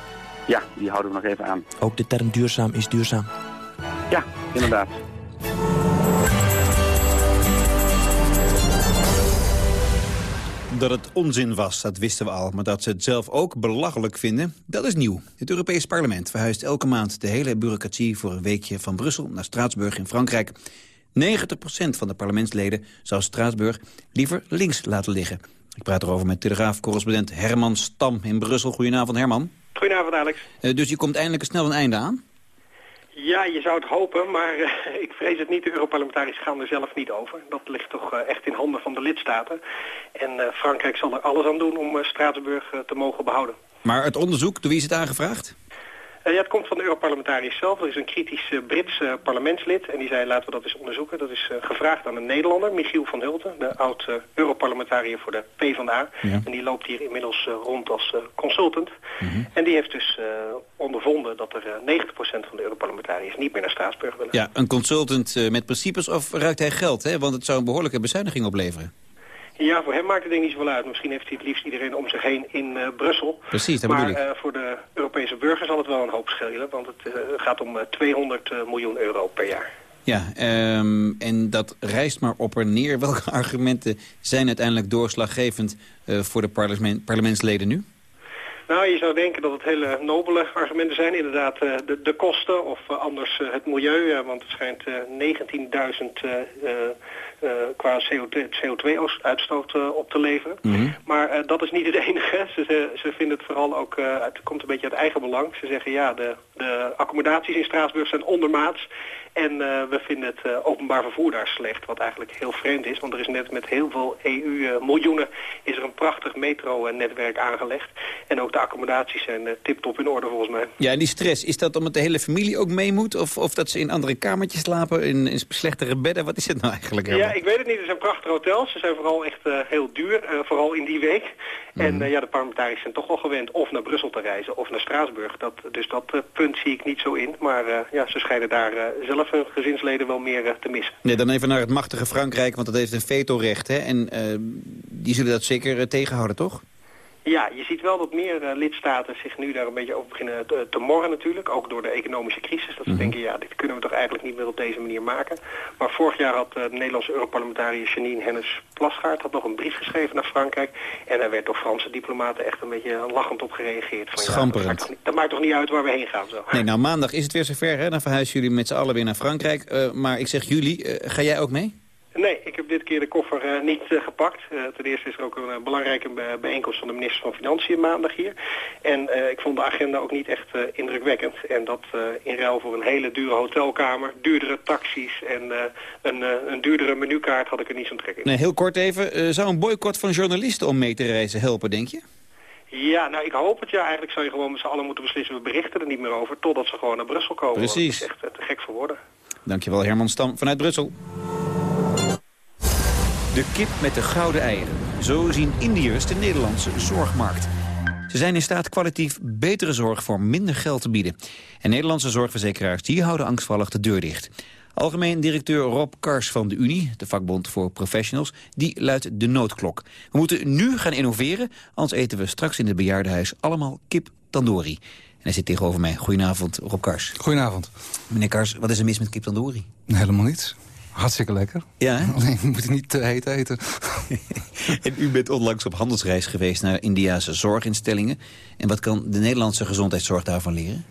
Ja, die houden we nog even aan. Ook de term duurzaam is duurzaam? Ja, inderdaad. Dat het onzin was, dat wisten we al. Maar dat ze het zelf ook belachelijk vinden, dat is nieuw. Het Europees Parlement verhuist elke maand de hele bureaucratie... voor een weekje van Brussel naar Straatsburg in Frankrijk. 90% van de parlementsleden zou Straatsburg liever links laten liggen. Ik praat erover met Telegraaf-correspondent Herman Stam in Brussel. Goedenavond, Herman. Goedenavond, Alex. Uh, dus je komt eindelijk snel een einde aan? Ja, je zou het hopen, maar uh, ik vrees het niet. De Europarlementariërs gaan er zelf niet over. Dat ligt toch uh, echt in handen van de lidstaten. En uh, Frankrijk zal er alles aan doen om Straatsburg te mogen behouden. Maar het onderzoek, door wie is het aangevraagd? Ja, het komt van de Europarlementariërs zelf. Er is een kritisch uh, Brits uh, parlementslid en die zei laten we dat eens onderzoeken. Dat is gevraagd aan een Nederlander, Michiel van Hulten, de oud-Europarlementariër voor de PvdA. Ja. En die loopt hier inmiddels rond als consultant. -hmm. En die heeft dus ondervonden dat er 90% van de Europarlementariërs niet meer naar Straatsburg willen. Ja, een consultant met principes of ruikt hij geld? Hè? Want het zou een behoorlijke bezuiniging opleveren. Ja, voor hem maakt het denk ik niet zoveel uit. Misschien heeft hij het liefst iedereen om zich heen in uh, Brussel. Precies, dat maar, bedoel ik. Maar uh, voor de Europese burger zal het wel een hoop schelen. Want het uh, gaat om 200 miljoen euro per jaar. Ja, um, en dat rijst maar op en neer. Welke argumenten zijn uiteindelijk doorslaggevend voor de parlement, parlementsleden nu? Nou, je zou denken dat het hele nobele argumenten zijn. Inderdaad, uh, de, de kosten of uh, anders uh, het milieu. want het schijnt 19.000 qua CO2-uitstoot op te leveren. Mm -hmm. Maar dat is niet het enige. Ze, ze, ze, vinden het vooral ook, het komt een beetje uit eigen belang. Ze zeggen ja, de, de accommodaties in Straatsburg zijn ondermaats. En uh, we vinden het uh, openbaar vervoer daar slecht, wat eigenlijk heel vreemd is. Want er is net met heel veel EU-miljoenen is er een prachtig metro-netwerk aangelegd. En ook de accommodaties zijn uh, tip-top in orde volgens mij. Ja, en die stress, is dat omdat de hele familie ook mee moet? Of, of dat ze in andere kamertjes slapen, in, in slechtere bedden? Wat is het nou eigenlijk? Ja, ik weet het niet. Er zijn prachtige hotels. Ze zijn vooral echt heel duur, vooral in die week. En ja, de parlementariërs zijn toch wel gewend of naar Brussel te reizen of naar Straatsburg. Dat, dus dat punt zie ik niet zo in. Maar ja, ze schijnen daar zelf hun gezinsleden wel meer te missen. Nee, dan even naar het machtige Frankrijk, want dat heeft een vetorecht. Hè? En die zullen dat zeker tegenhouden, toch? Ja, je ziet wel dat meer uh, lidstaten zich nu daar een beetje over beginnen te, te morren natuurlijk. Ook door de economische crisis. Dat ze mm -hmm. denken, ja, dit kunnen we toch eigenlijk niet meer op deze manier maken. Maar vorig jaar had uh, de Nederlandse Europarlementariër Janine Hennis Plasgaard had nog een brief geschreven naar Frankrijk. En daar werd door Franse diplomaten echt een beetje lachend op gereageerd. Van, Schamperend. Ja, dat, maakt niet, dat, maakt toch niet uit waar we heen gaan zo. Nee, nou maandag is het weer zover. Hè? Dan verhuizen jullie met z'n allen weer naar Frankrijk. Uh, maar ik zeg jullie, ga jij ook mee? Nee, ik heb dit keer de koffer uh, niet uh, gepakt. Uh, ten eerste is er ook een belangrijke bijeenkomst van de minister van Financiën maandag hier. En ik vond de agenda ook niet echt indrukwekkend. En dat in ruil voor een hele dure hotelkamer, duurdere taxis en een, een duurdere menukaart had ik er niet zo'n trek in. Nee, heel kort even. zou een boycott van journalisten om mee te reizen helpen, denk je? Ja, nou ik hoop het ja. Eigenlijk zou je gewoon met z'n allen moeten beslissen. We berichten er niet meer over totdat ze gewoon naar Brussel komen. Precies. Dat is echt te gek voor woorden. Dankjewel Herman Stam vanuit Brussel. De kip met de gouden eieren. Zo zien Indiërs de Nederlandse zorgmarkt. Ze zijn in staat kwalitatief betere zorg voor minder geld te bieden. En Nederlandse zorgverzekeraars die houden angstvallig de deur dicht. Algemeen directeur Rob Kars van de Unie, de vakbond voor professionals, die luidt de noodklok. We moeten nu gaan innoveren, anders eten we straks in het bejaardenhuis allemaal kip tandoori. En hij zit tegenover mij. Goedenavond, Rob Kars. Goedenavond. Meneer Kars, wat is er mis met kip tandoori? Helemaal niets. Hartstikke lekker. Ja? Alleen moet je niet te heet eten. en u bent onlangs op handelsreis geweest naar Indiase zorginstellingen. En wat kan de Nederlandse gezondheidszorg daarvan leren?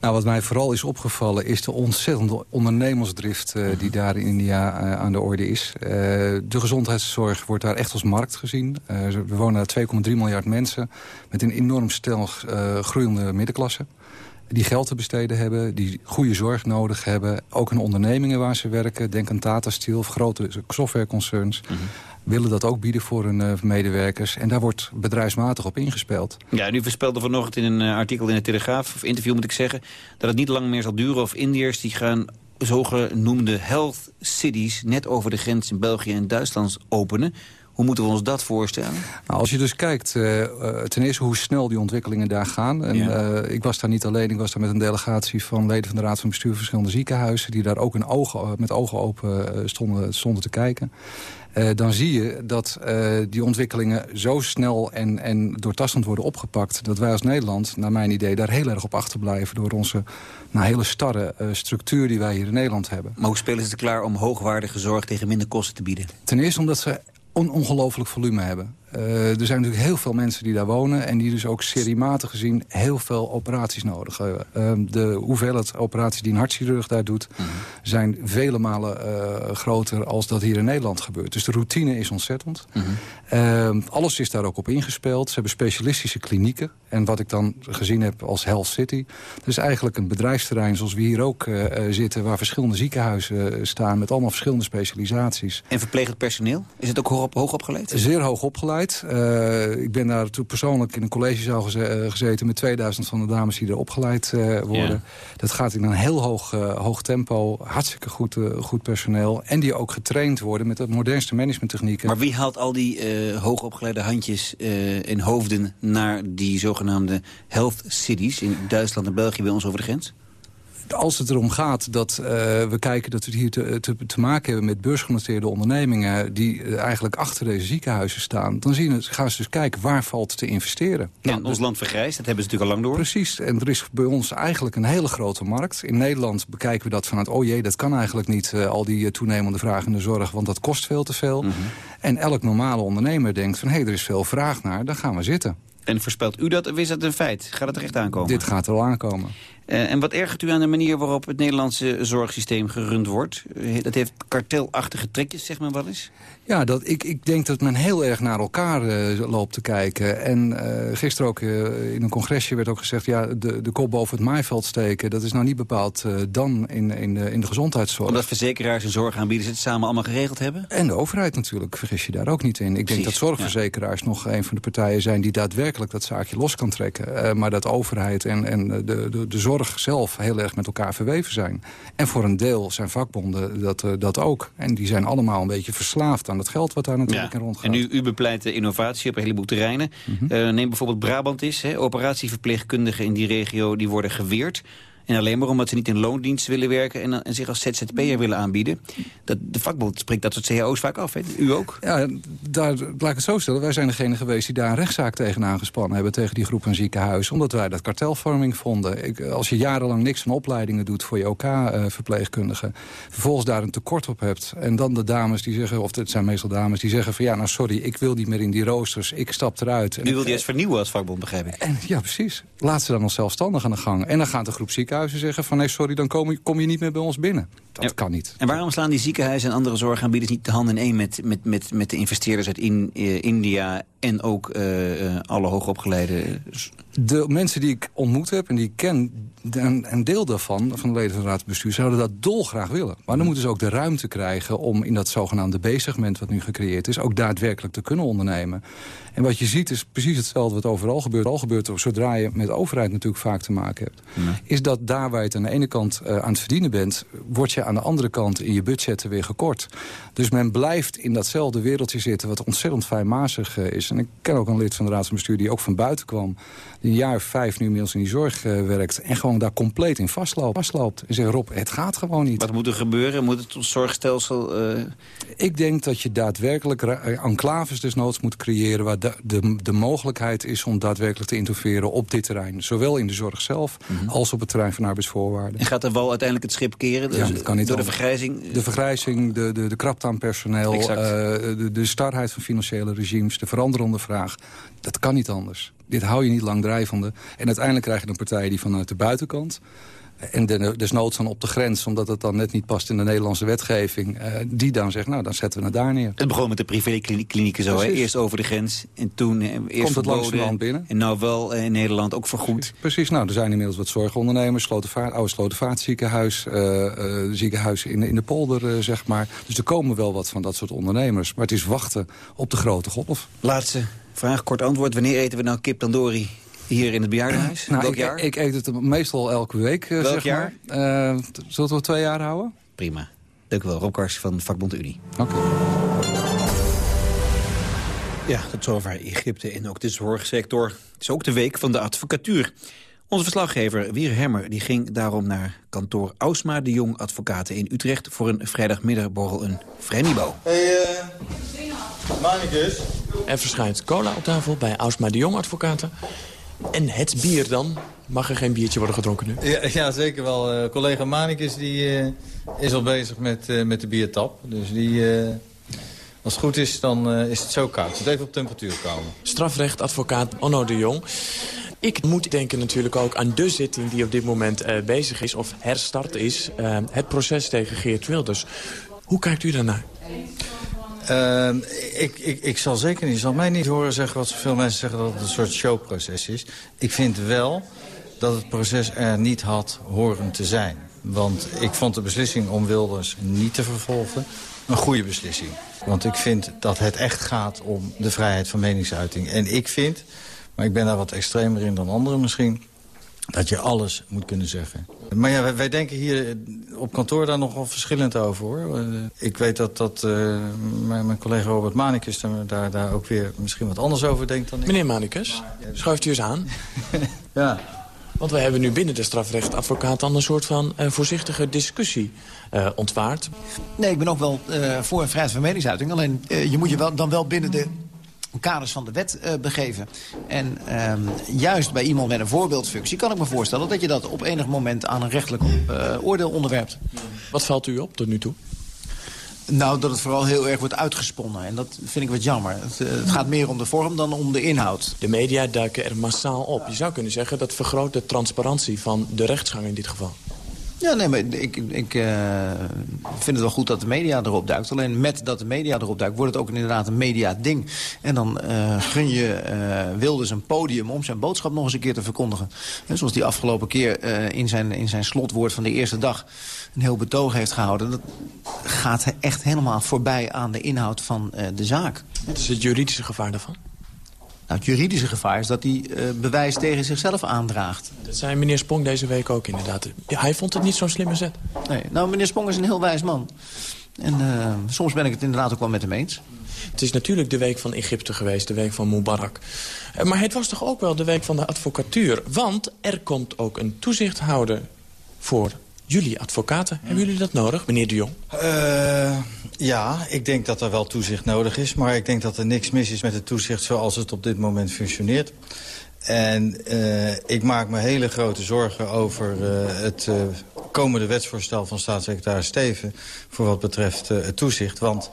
Nou, wat mij vooral is opgevallen is de ontzettende ondernemersdrift uh, die daar in India uh, aan de orde is. Uh, de gezondheidszorg wordt daar echt als markt gezien. we wonen daar 2,3 miljard mensen met een enorm stel groeiende middenklasse die geld te besteden hebben, die goede zorg nodig hebben. Ook in ondernemingen waar ze werken, denk aan Tata Steel of grote softwareconcerns... Mm -hmm. willen dat ook bieden voor hun uh, medewerkers. En daar wordt bedrijfsmatig op ingespeeld. Ja, u voorspelde vanochtend in een uh, artikel in de Telegraaf, of interview moet ik zeggen... dat het niet lang meer zal duren of Indiërs die gaan zogenoemde health cities... net over de grens in België en Duitsland openen... Hoe moeten we ons dat voorstellen? Nou, als je dus kijkt, uh, ten eerste hoe snel die ontwikkelingen daar gaan. En, ja. uh, ik was daar niet alleen, ik was daar met een delegatie van leden van de Raad van Bestuur van verschillende ziekenhuizen... die daar ook in ogen, met ogen open stonden, stonden te kijken. Uh, dan zie je dat uh, die ontwikkelingen zo snel en, en doortastend worden opgepakt... dat wij als Nederland, naar mijn idee, daar heel erg op achterblijven... door onze nou, hele starre uh, structuur die wij hier in Nederland hebben. Maar hoe spelen ze het klaar om hoogwaardige zorg tegen minder kosten te bieden? Ten eerste omdat ze on ongelooflijk volume hebben. Uh, er zijn natuurlijk heel veel mensen die daar wonen... en die dus ook seriematig gezien heel veel operaties nodig hebben. Uh, de hoeveelheid operaties die een hartchirurg daar doet... Mm -hmm. zijn vele malen uh, groter als dat hier in Nederland gebeurt. Dus de routine is ontzettend. Mm -hmm. alles is daar ook op ingespeeld. Ze hebben specialistische klinieken. En wat ik dan gezien heb als Health City... dat is eigenlijk een bedrijfsterrein zoals we hier ook zitten... waar verschillende ziekenhuizen staan met allemaal verschillende specialisaties. En verplegend personeel? Is het ook hoog, hoog opgeleid? Zeer hoog opgeleid. Uh, ik ben daar toen persoonlijk in een collegezaal geze gezeten... met 2000 van de dames die er opgeleid uh, worden. Ja. Dat gaat in een heel hoog, hoog tempo. Hartstikke goed, goed personeel. En die ook getraind worden met de modernste managementtechnieken. Maar wie haalt al die hoogopgeleide handjes en hoofden... naar die zogenaamde health cities in Duitsland en België bij ons over de grens? Als het erom gaat dat uh, we kijken dat we hier te, te, te, maken hebben met beursgenoteerde ondernemingen... die uh, eigenlijk achter deze ziekenhuizen staan... dan zien gaan ze dus kijken waar valt te investeren. Ja, nou, ons land vergrijst, dat hebben ze natuurlijk al lang door. Precies, en er is bij ons eigenlijk een hele grote markt. In Nederland bekijken we dat vanuit, oh jee, dat kan eigenlijk niet... Uh, al die toenemende vraag in de zorg, want dat kost veel te veel. Mm -hmm. En elk normale ondernemer denkt van, hé, hey, er is veel vraag naar, dan gaan we zitten. En voorspelt u dat of is dat een feit? Gaat het er echt aankomen? Dit gaat er wel aankomen. Uh, en wat ergert u aan de manier waarop het Nederlandse zorgsysteem gerund wordt? Dat heeft kartelachtige trekjes, zeg maar wel eens? Ja, dat, ik, ik denk dat men heel erg naar elkaar uh, loopt te kijken. En gisteren ook in een congresje werd ook gezegd... ja, de, de kop boven het maaiveld steken... dat is nou niet bepaald dan in, in, de, in de gezondheidszorg. Omdat verzekeraars en zorgaanbieders het samen allemaal geregeld hebben? En de overheid natuurlijk, vergis je daar ook niet in. Ik Precies, denk dat zorgverzekeraars ja. nog een van de partijen zijn... die daadwerkelijk dat zaakje los kan trekken. maar dat overheid en, en de, de, de zorg zelf heel erg met elkaar verweven zijn. En voor een deel zijn vakbonden dat, dat ook. En die zijn allemaal een beetje verslaafd aan het geld wat daar natuurlijk ja. in rondgaat. En u, u bepleit de innovatie op een heleboel terreinen. Mm -hmm. uh, neem bijvoorbeeld Brabant is. Hè, operatieverpleegkundigen in die regio die worden geweerd. En alleen maar omdat ze niet in loondienst willen werken... en, en zich als ZZP'er willen aanbieden. Dat, de vakbond spreekt dat soort cao's vaak af. Hè? U ook? Ja, daar, laat ik het zo stellen. Wij zijn degene geweest die daar een rechtszaak tegen aangespannen hebben... tegen die groep van ziekenhuizen. Omdat wij dat kartelvorming vonden. Ik, als je jarenlang niks van opleidingen doet voor je OK-verpleegkundigen... Uh, vervolgens daar een tekort op hebt... en dan de dames die zeggen, of het zijn meestal dames... die zeggen van ja, nou sorry, ik wil niet meer in die roosters. Ik stap eruit. U wil die eens vernieuwen als vakbond, begrijp ik? En, ja, precies. Laat ze dan nog zelfstandig aan de gang. En dan gaat de groep ziekenhuizen zeggen van nee, sorry, dan kom je, kom je niet meer bij ons binnen. Dat kan niet. En waarom slaan die ziekenhuizen en andere zorgaanbieders niet de handen in één met, met, met, met de investeerders uit in, uh, India en ook uh, uh, alle hoogopgeleide... De mensen die ik ontmoet heb en die ik ken, een, een deel daarvan, van de leden van de raad van bestuur, zouden dat dolgraag willen. Maar dan moeten ze ook de ruimte krijgen om in dat zogenaamde B-segment wat nu gecreëerd is, ook daadwerkelijk te kunnen ondernemen. En wat je ziet is precies hetzelfde wat overal gebeurt. Al gebeurt zodra je met de overheid natuurlijk vaak te maken hebt. Ja. Is dat daar waar je het aan de ene kant uh, aan het verdienen bent... word je aan de andere kant in je budgetten weer gekort. Dus men blijft in datzelfde wereldje zitten wat ontzettend fijnmazig uh, is. En ik ken ook een lid van de raad van bestuur die ook van buiten kwam... die een jaar of vijf nu inmiddels in die zorg uh, werkt... en gewoon daar compleet in vastloopt. vastloopt. En zegt, Rob, het gaat gewoon niet. Wat moet er gebeuren? Moet het zorgstelsel... Ik denk dat je daadwerkelijk enclaves desnoods moet creëren... waar de, de, de mogelijkheid is om daadwerkelijk te interveren op dit terrein. Zowel in de zorg zelf mm -hmm. als op het terrein van arbeidsvoorwaarden. En gaat de wal uiteindelijk het schip keren? Dus ja, dat kan niet door de vergrijzing? De vergrijzing, de, de, de krapte aan personeel, uh, de, de starheid van financiële regimes... de veranderende vraag. Dat kan niet anders. Dit hou je niet lang drijvende. En uiteindelijk krijg je een partij die vanuit de buitenkant... En desnoods dan op de grens, omdat het dan net niet past in de Nederlandse wetgeving... Uh, die dan zegt, nou, dan zetten we het daar neer. Het begon met de privéklinieken zo, hè? Eerst over de grens en toen uh, eerst Komt het langs de land binnen. En nou wel uh, in Nederland ook vergoed. Precies, nou, er zijn inmiddels wat zorgondernemers. Slotervaart, oude Slotervaartziekenhuis, ziekenhuizen in, in de polder, zeg maar. Dus er komen wel wat van dat soort ondernemers. Maar het is wachten op de grote golf. Laatste vraag, kort antwoord. Wanneer eten we nou kip tandoori? Hier in het bejaardenhuis? Nou, Welk ik, jaar? Ik eet het meestal elke week, uh, Welk zeg jaar? maar. Uh, zullen we twee jaar houden? Prima. Dank u wel. Rob Kars van Vakbond Unie. Oké. Okay. Ja, tot zover Egypte en ook de zorgsector. Het is ook de week van de advocatuur. Onze verslaggever Wier Hemmer die ging daarom naar kantoor Ausma de Jong Advocaten in Utrecht... voor een vrijdagmiddagborrel, een Frennibo. Hey, uh, Manicus. Er verschijnt cola op tafel bij Ausma de Jong Advocaten. En het bier dan? Mag er geen biertje worden gedronken nu? Ja, ja zeker wel. Uh, collega Manicus die, uh, is al bezig met, uh, met de biertap. Dus die, als het goed is, dan is het zo koud. Het moet even op temperatuur komen. Strafrechtadvocaat Onno de Jong. Ik moet denken natuurlijk ook aan de zitting die op dit moment bezig is... of herstart is, het proces tegen Geert Wilders. Hoe kijkt u daarnaar? Uh, ik, ik, ik zal zeker niet, zal mij niet horen zeggen wat zoveel mensen zeggen dat het een soort showproces is. Ik vind wel dat het proces er niet had horen te zijn. Want ik vond de beslissing om Wilders niet te vervolgen een goede beslissing. Want ik vind dat het echt gaat om de vrijheid van meningsuiting. En ik vind, maar ik ben daar wat extremer in dan anderen misschien dat je alles moet kunnen zeggen. Maar ja, wij, wij, denken hier op kantoor daar nogal verschillend over, hoor. Ik weet dat, dat uh, mijn, mijn, collega Robert Manicus daar, daar ook weer misschien wat anders over denkt dan ik. Meneer Manicus, schuift u eens aan. ja. Want we hebben nu binnen de strafrechtadvocaat dan een soort van uh, voorzichtige discussie uh, ontwaard. Nee, ik ben ook wel uh, voor een vrijheid van meningsuiting. Alleen je moet je wel, dan wel binnen de kaders van de wet uh, begeven. En um, juist bij iemand met een voorbeeldfunctie kan ik me voorstellen... dat je dat op enig moment aan een rechtelijk uh, oordeel onderwerpt. Wat valt u op tot nu toe? Nou, dat het vooral heel erg wordt uitgesponnen. En dat vind ik wat jammer. Het, uh, het, gaat meer om de vorm dan om de inhoud. De media duiken er massaal op. Je zou kunnen zeggen dat vergroot de transparantie van de rechtsgang in dit geval. Ja, nee, maar ik, ik uh, vind het wel goed dat de media erop duikt. Alleen met dat de media erop duikt, wordt het ook inderdaad een media-ding. En dan uh, gun je uh, Wilders een podium om zijn boodschap nog eens een keer te verkondigen. En zoals die afgelopen keer in, zijn, in zijn slotwoord van de eerste dag een heel betoog heeft gehouden. Dat gaat echt helemaal voorbij aan de inhoud van de zaak. Wat is het juridische gevaar daarvan? Nou, het juridische gevaar is dat hij uh, bewijs tegen zichzelf aandraagt. Dat zei meneer Spong deze week ook inderdaad. Ja, hij vond het niet zo'n slimme zet. Nee, nou, meneer Spong is een heel wijs man. En uh, soms ben ik het inderdaad ook wel met hem eens. Het is natuurlijk de week van Egypte geweest, de week van Mubarak. Uh, maar het was toch ook wel de week van de advocatuur. Want er komt ook een toezichthouder voor jullie advocaten. Hebben jullie dat nodig, meneer de Jong? Uh, ja, ik denk dat er wel toezicht nodig is. Maar ik denk dat er niks mis is met het toezicht zoals het op dit moment functioneert. En uh, ik maak me hele grote zorgen over uh, het komende wetsvoorstel van staatssecretaris Steven... voor wat betreft het toezicht. Want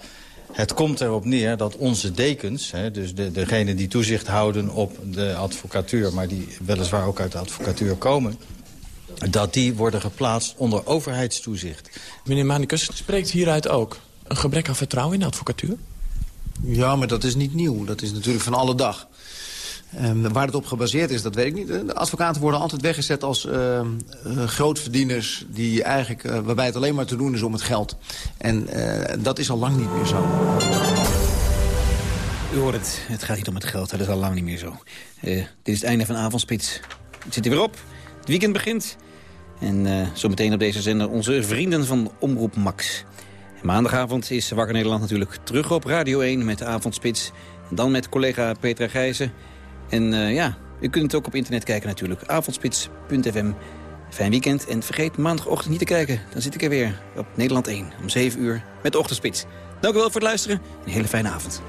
het komt erop neer dat onze dekens, hè, dus de, degenen die toezicht houden op de advocatuur... maar die weliswaar ook uit de advocatuur komen dat die worden geplaatst onder overheidstoezicht. Meneer Manicus, spreekt hieruit ook een gebrek aan vertrouwen in de advocatuur? Ja, maar dat is niet nieuw. Dat is natuurlijk van alle dag. Um, waar het op gebaseerd is, dat weet ik niet. De advocaten worden altijd weggezet als uh, uh, grootverdieners... Die eigenlijk, uh, waarbij het alleen maar te doen is om het geld. En dat is al lang niet meer zo. U hoort het, het gaat niet om het geld. Dat is al lang niet meer zo. dit is het einde van Avondspits. Het zit er weer op. Het weekend begint. En uh, zometeen op deze zender onze vrienden van Omroep Max. maandagavond is Wakker Nederland natuurlijk terug op Radio 1 met de Avondspits. En dan met collega Petra Gijzen. En uh, ja, u kunt het ook op internet kijken natuurlijk. Avondspits.fm. Fijn weekend en vergeet maandagochtend niet te kijken. Dan zit ik er weer op Nederland 1 om 7 uur met de Ochtendspits. Dank u wel voor het luisteren. Een hele fijne avond.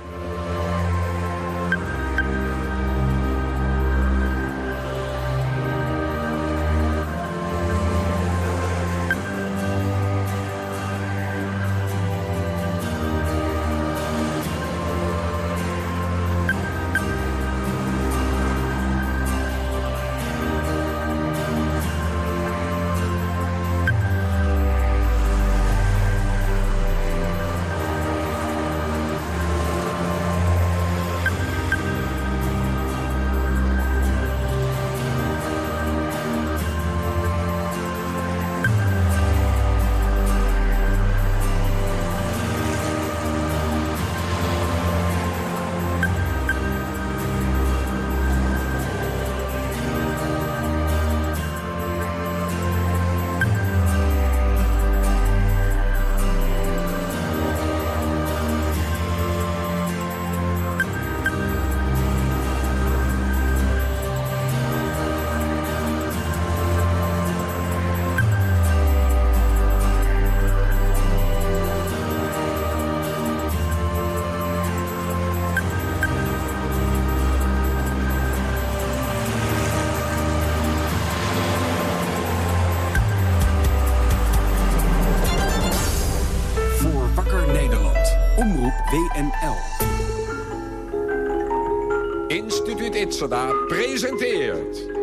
Itzada presenteert...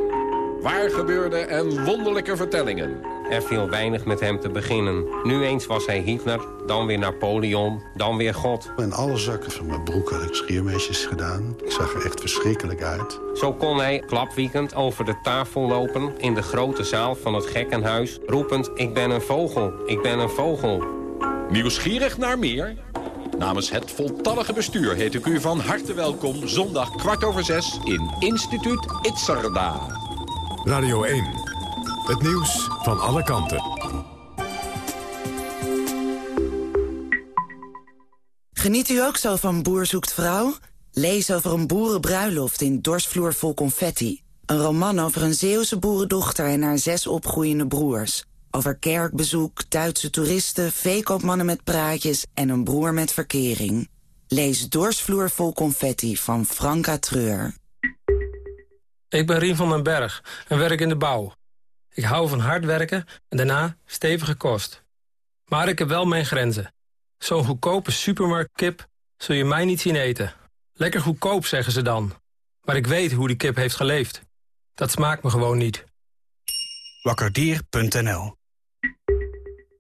Waar gebeurde en wonderlijke vertellingen. Er viel weinig met hem te beginnen. Nu eens was hij Hitler, dan weer Napoleon, dan weer God. In alle zakken van mijn broek had ik schiermesjes gedaan. Ik zag er echt verschrikkelijk uit. Zo kon hij klapwiekend over de tafel lopen... in de grote zaal van het gekkenhuis, roepend... ik ben een vogel, ik ben een vogel. Nieuwsgierig naar meer? Namens het voltallige bestuur heet ik u van harte welkom... zondag kwart over zes in Instituut Itzerda. Radio 1. Het nieuws van alle kanten. Geniet u ook zo van Boer zoekt vrouw? Lees over een boerenbruiloft in dorsvloer vol confetti. Een roman over een Zeeuwse boerendochter en haar zes opgroeiende broers. Over kerkbezoek, Duitse toeristen, veekoopmannen met praatjes... en een broer met verkering. Lees Dorsvloer vol confetti van Franka Treur. Ik ben Rien van den Berg en werk in de bouw. Ik hou van hard werken en daarna stevige kost. Maar ik heb wel mijn grenzen. Zo'n goedkope supermarktkip zul je mij niet zien eten. Lekker goedkoop, zeggen ze dan. Maar ik weet hoe die kip heeft geleefd. Dat smaakt me gewoon niet. Wakkerdier.nl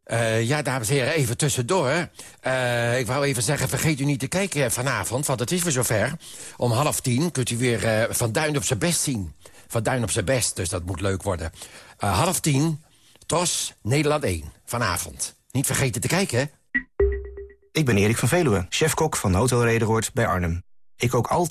Uh, ja, dames en heren, even tussendoor. Uh, ik wou even zeggen, vergeet u niet te kijken vanavond, want het is weer zover. Om half tien kunt u weer Van Duin op zijn best zien. Van Duin op zijn best, dus dat moet leuk worden. half tien, TOS, Nederland 1, vanavond. Niet vergeten te kijken? Ik ben Erik van Veluwe, chefkok van Hotel Rederoord bij Arnhem. Ik kook altijd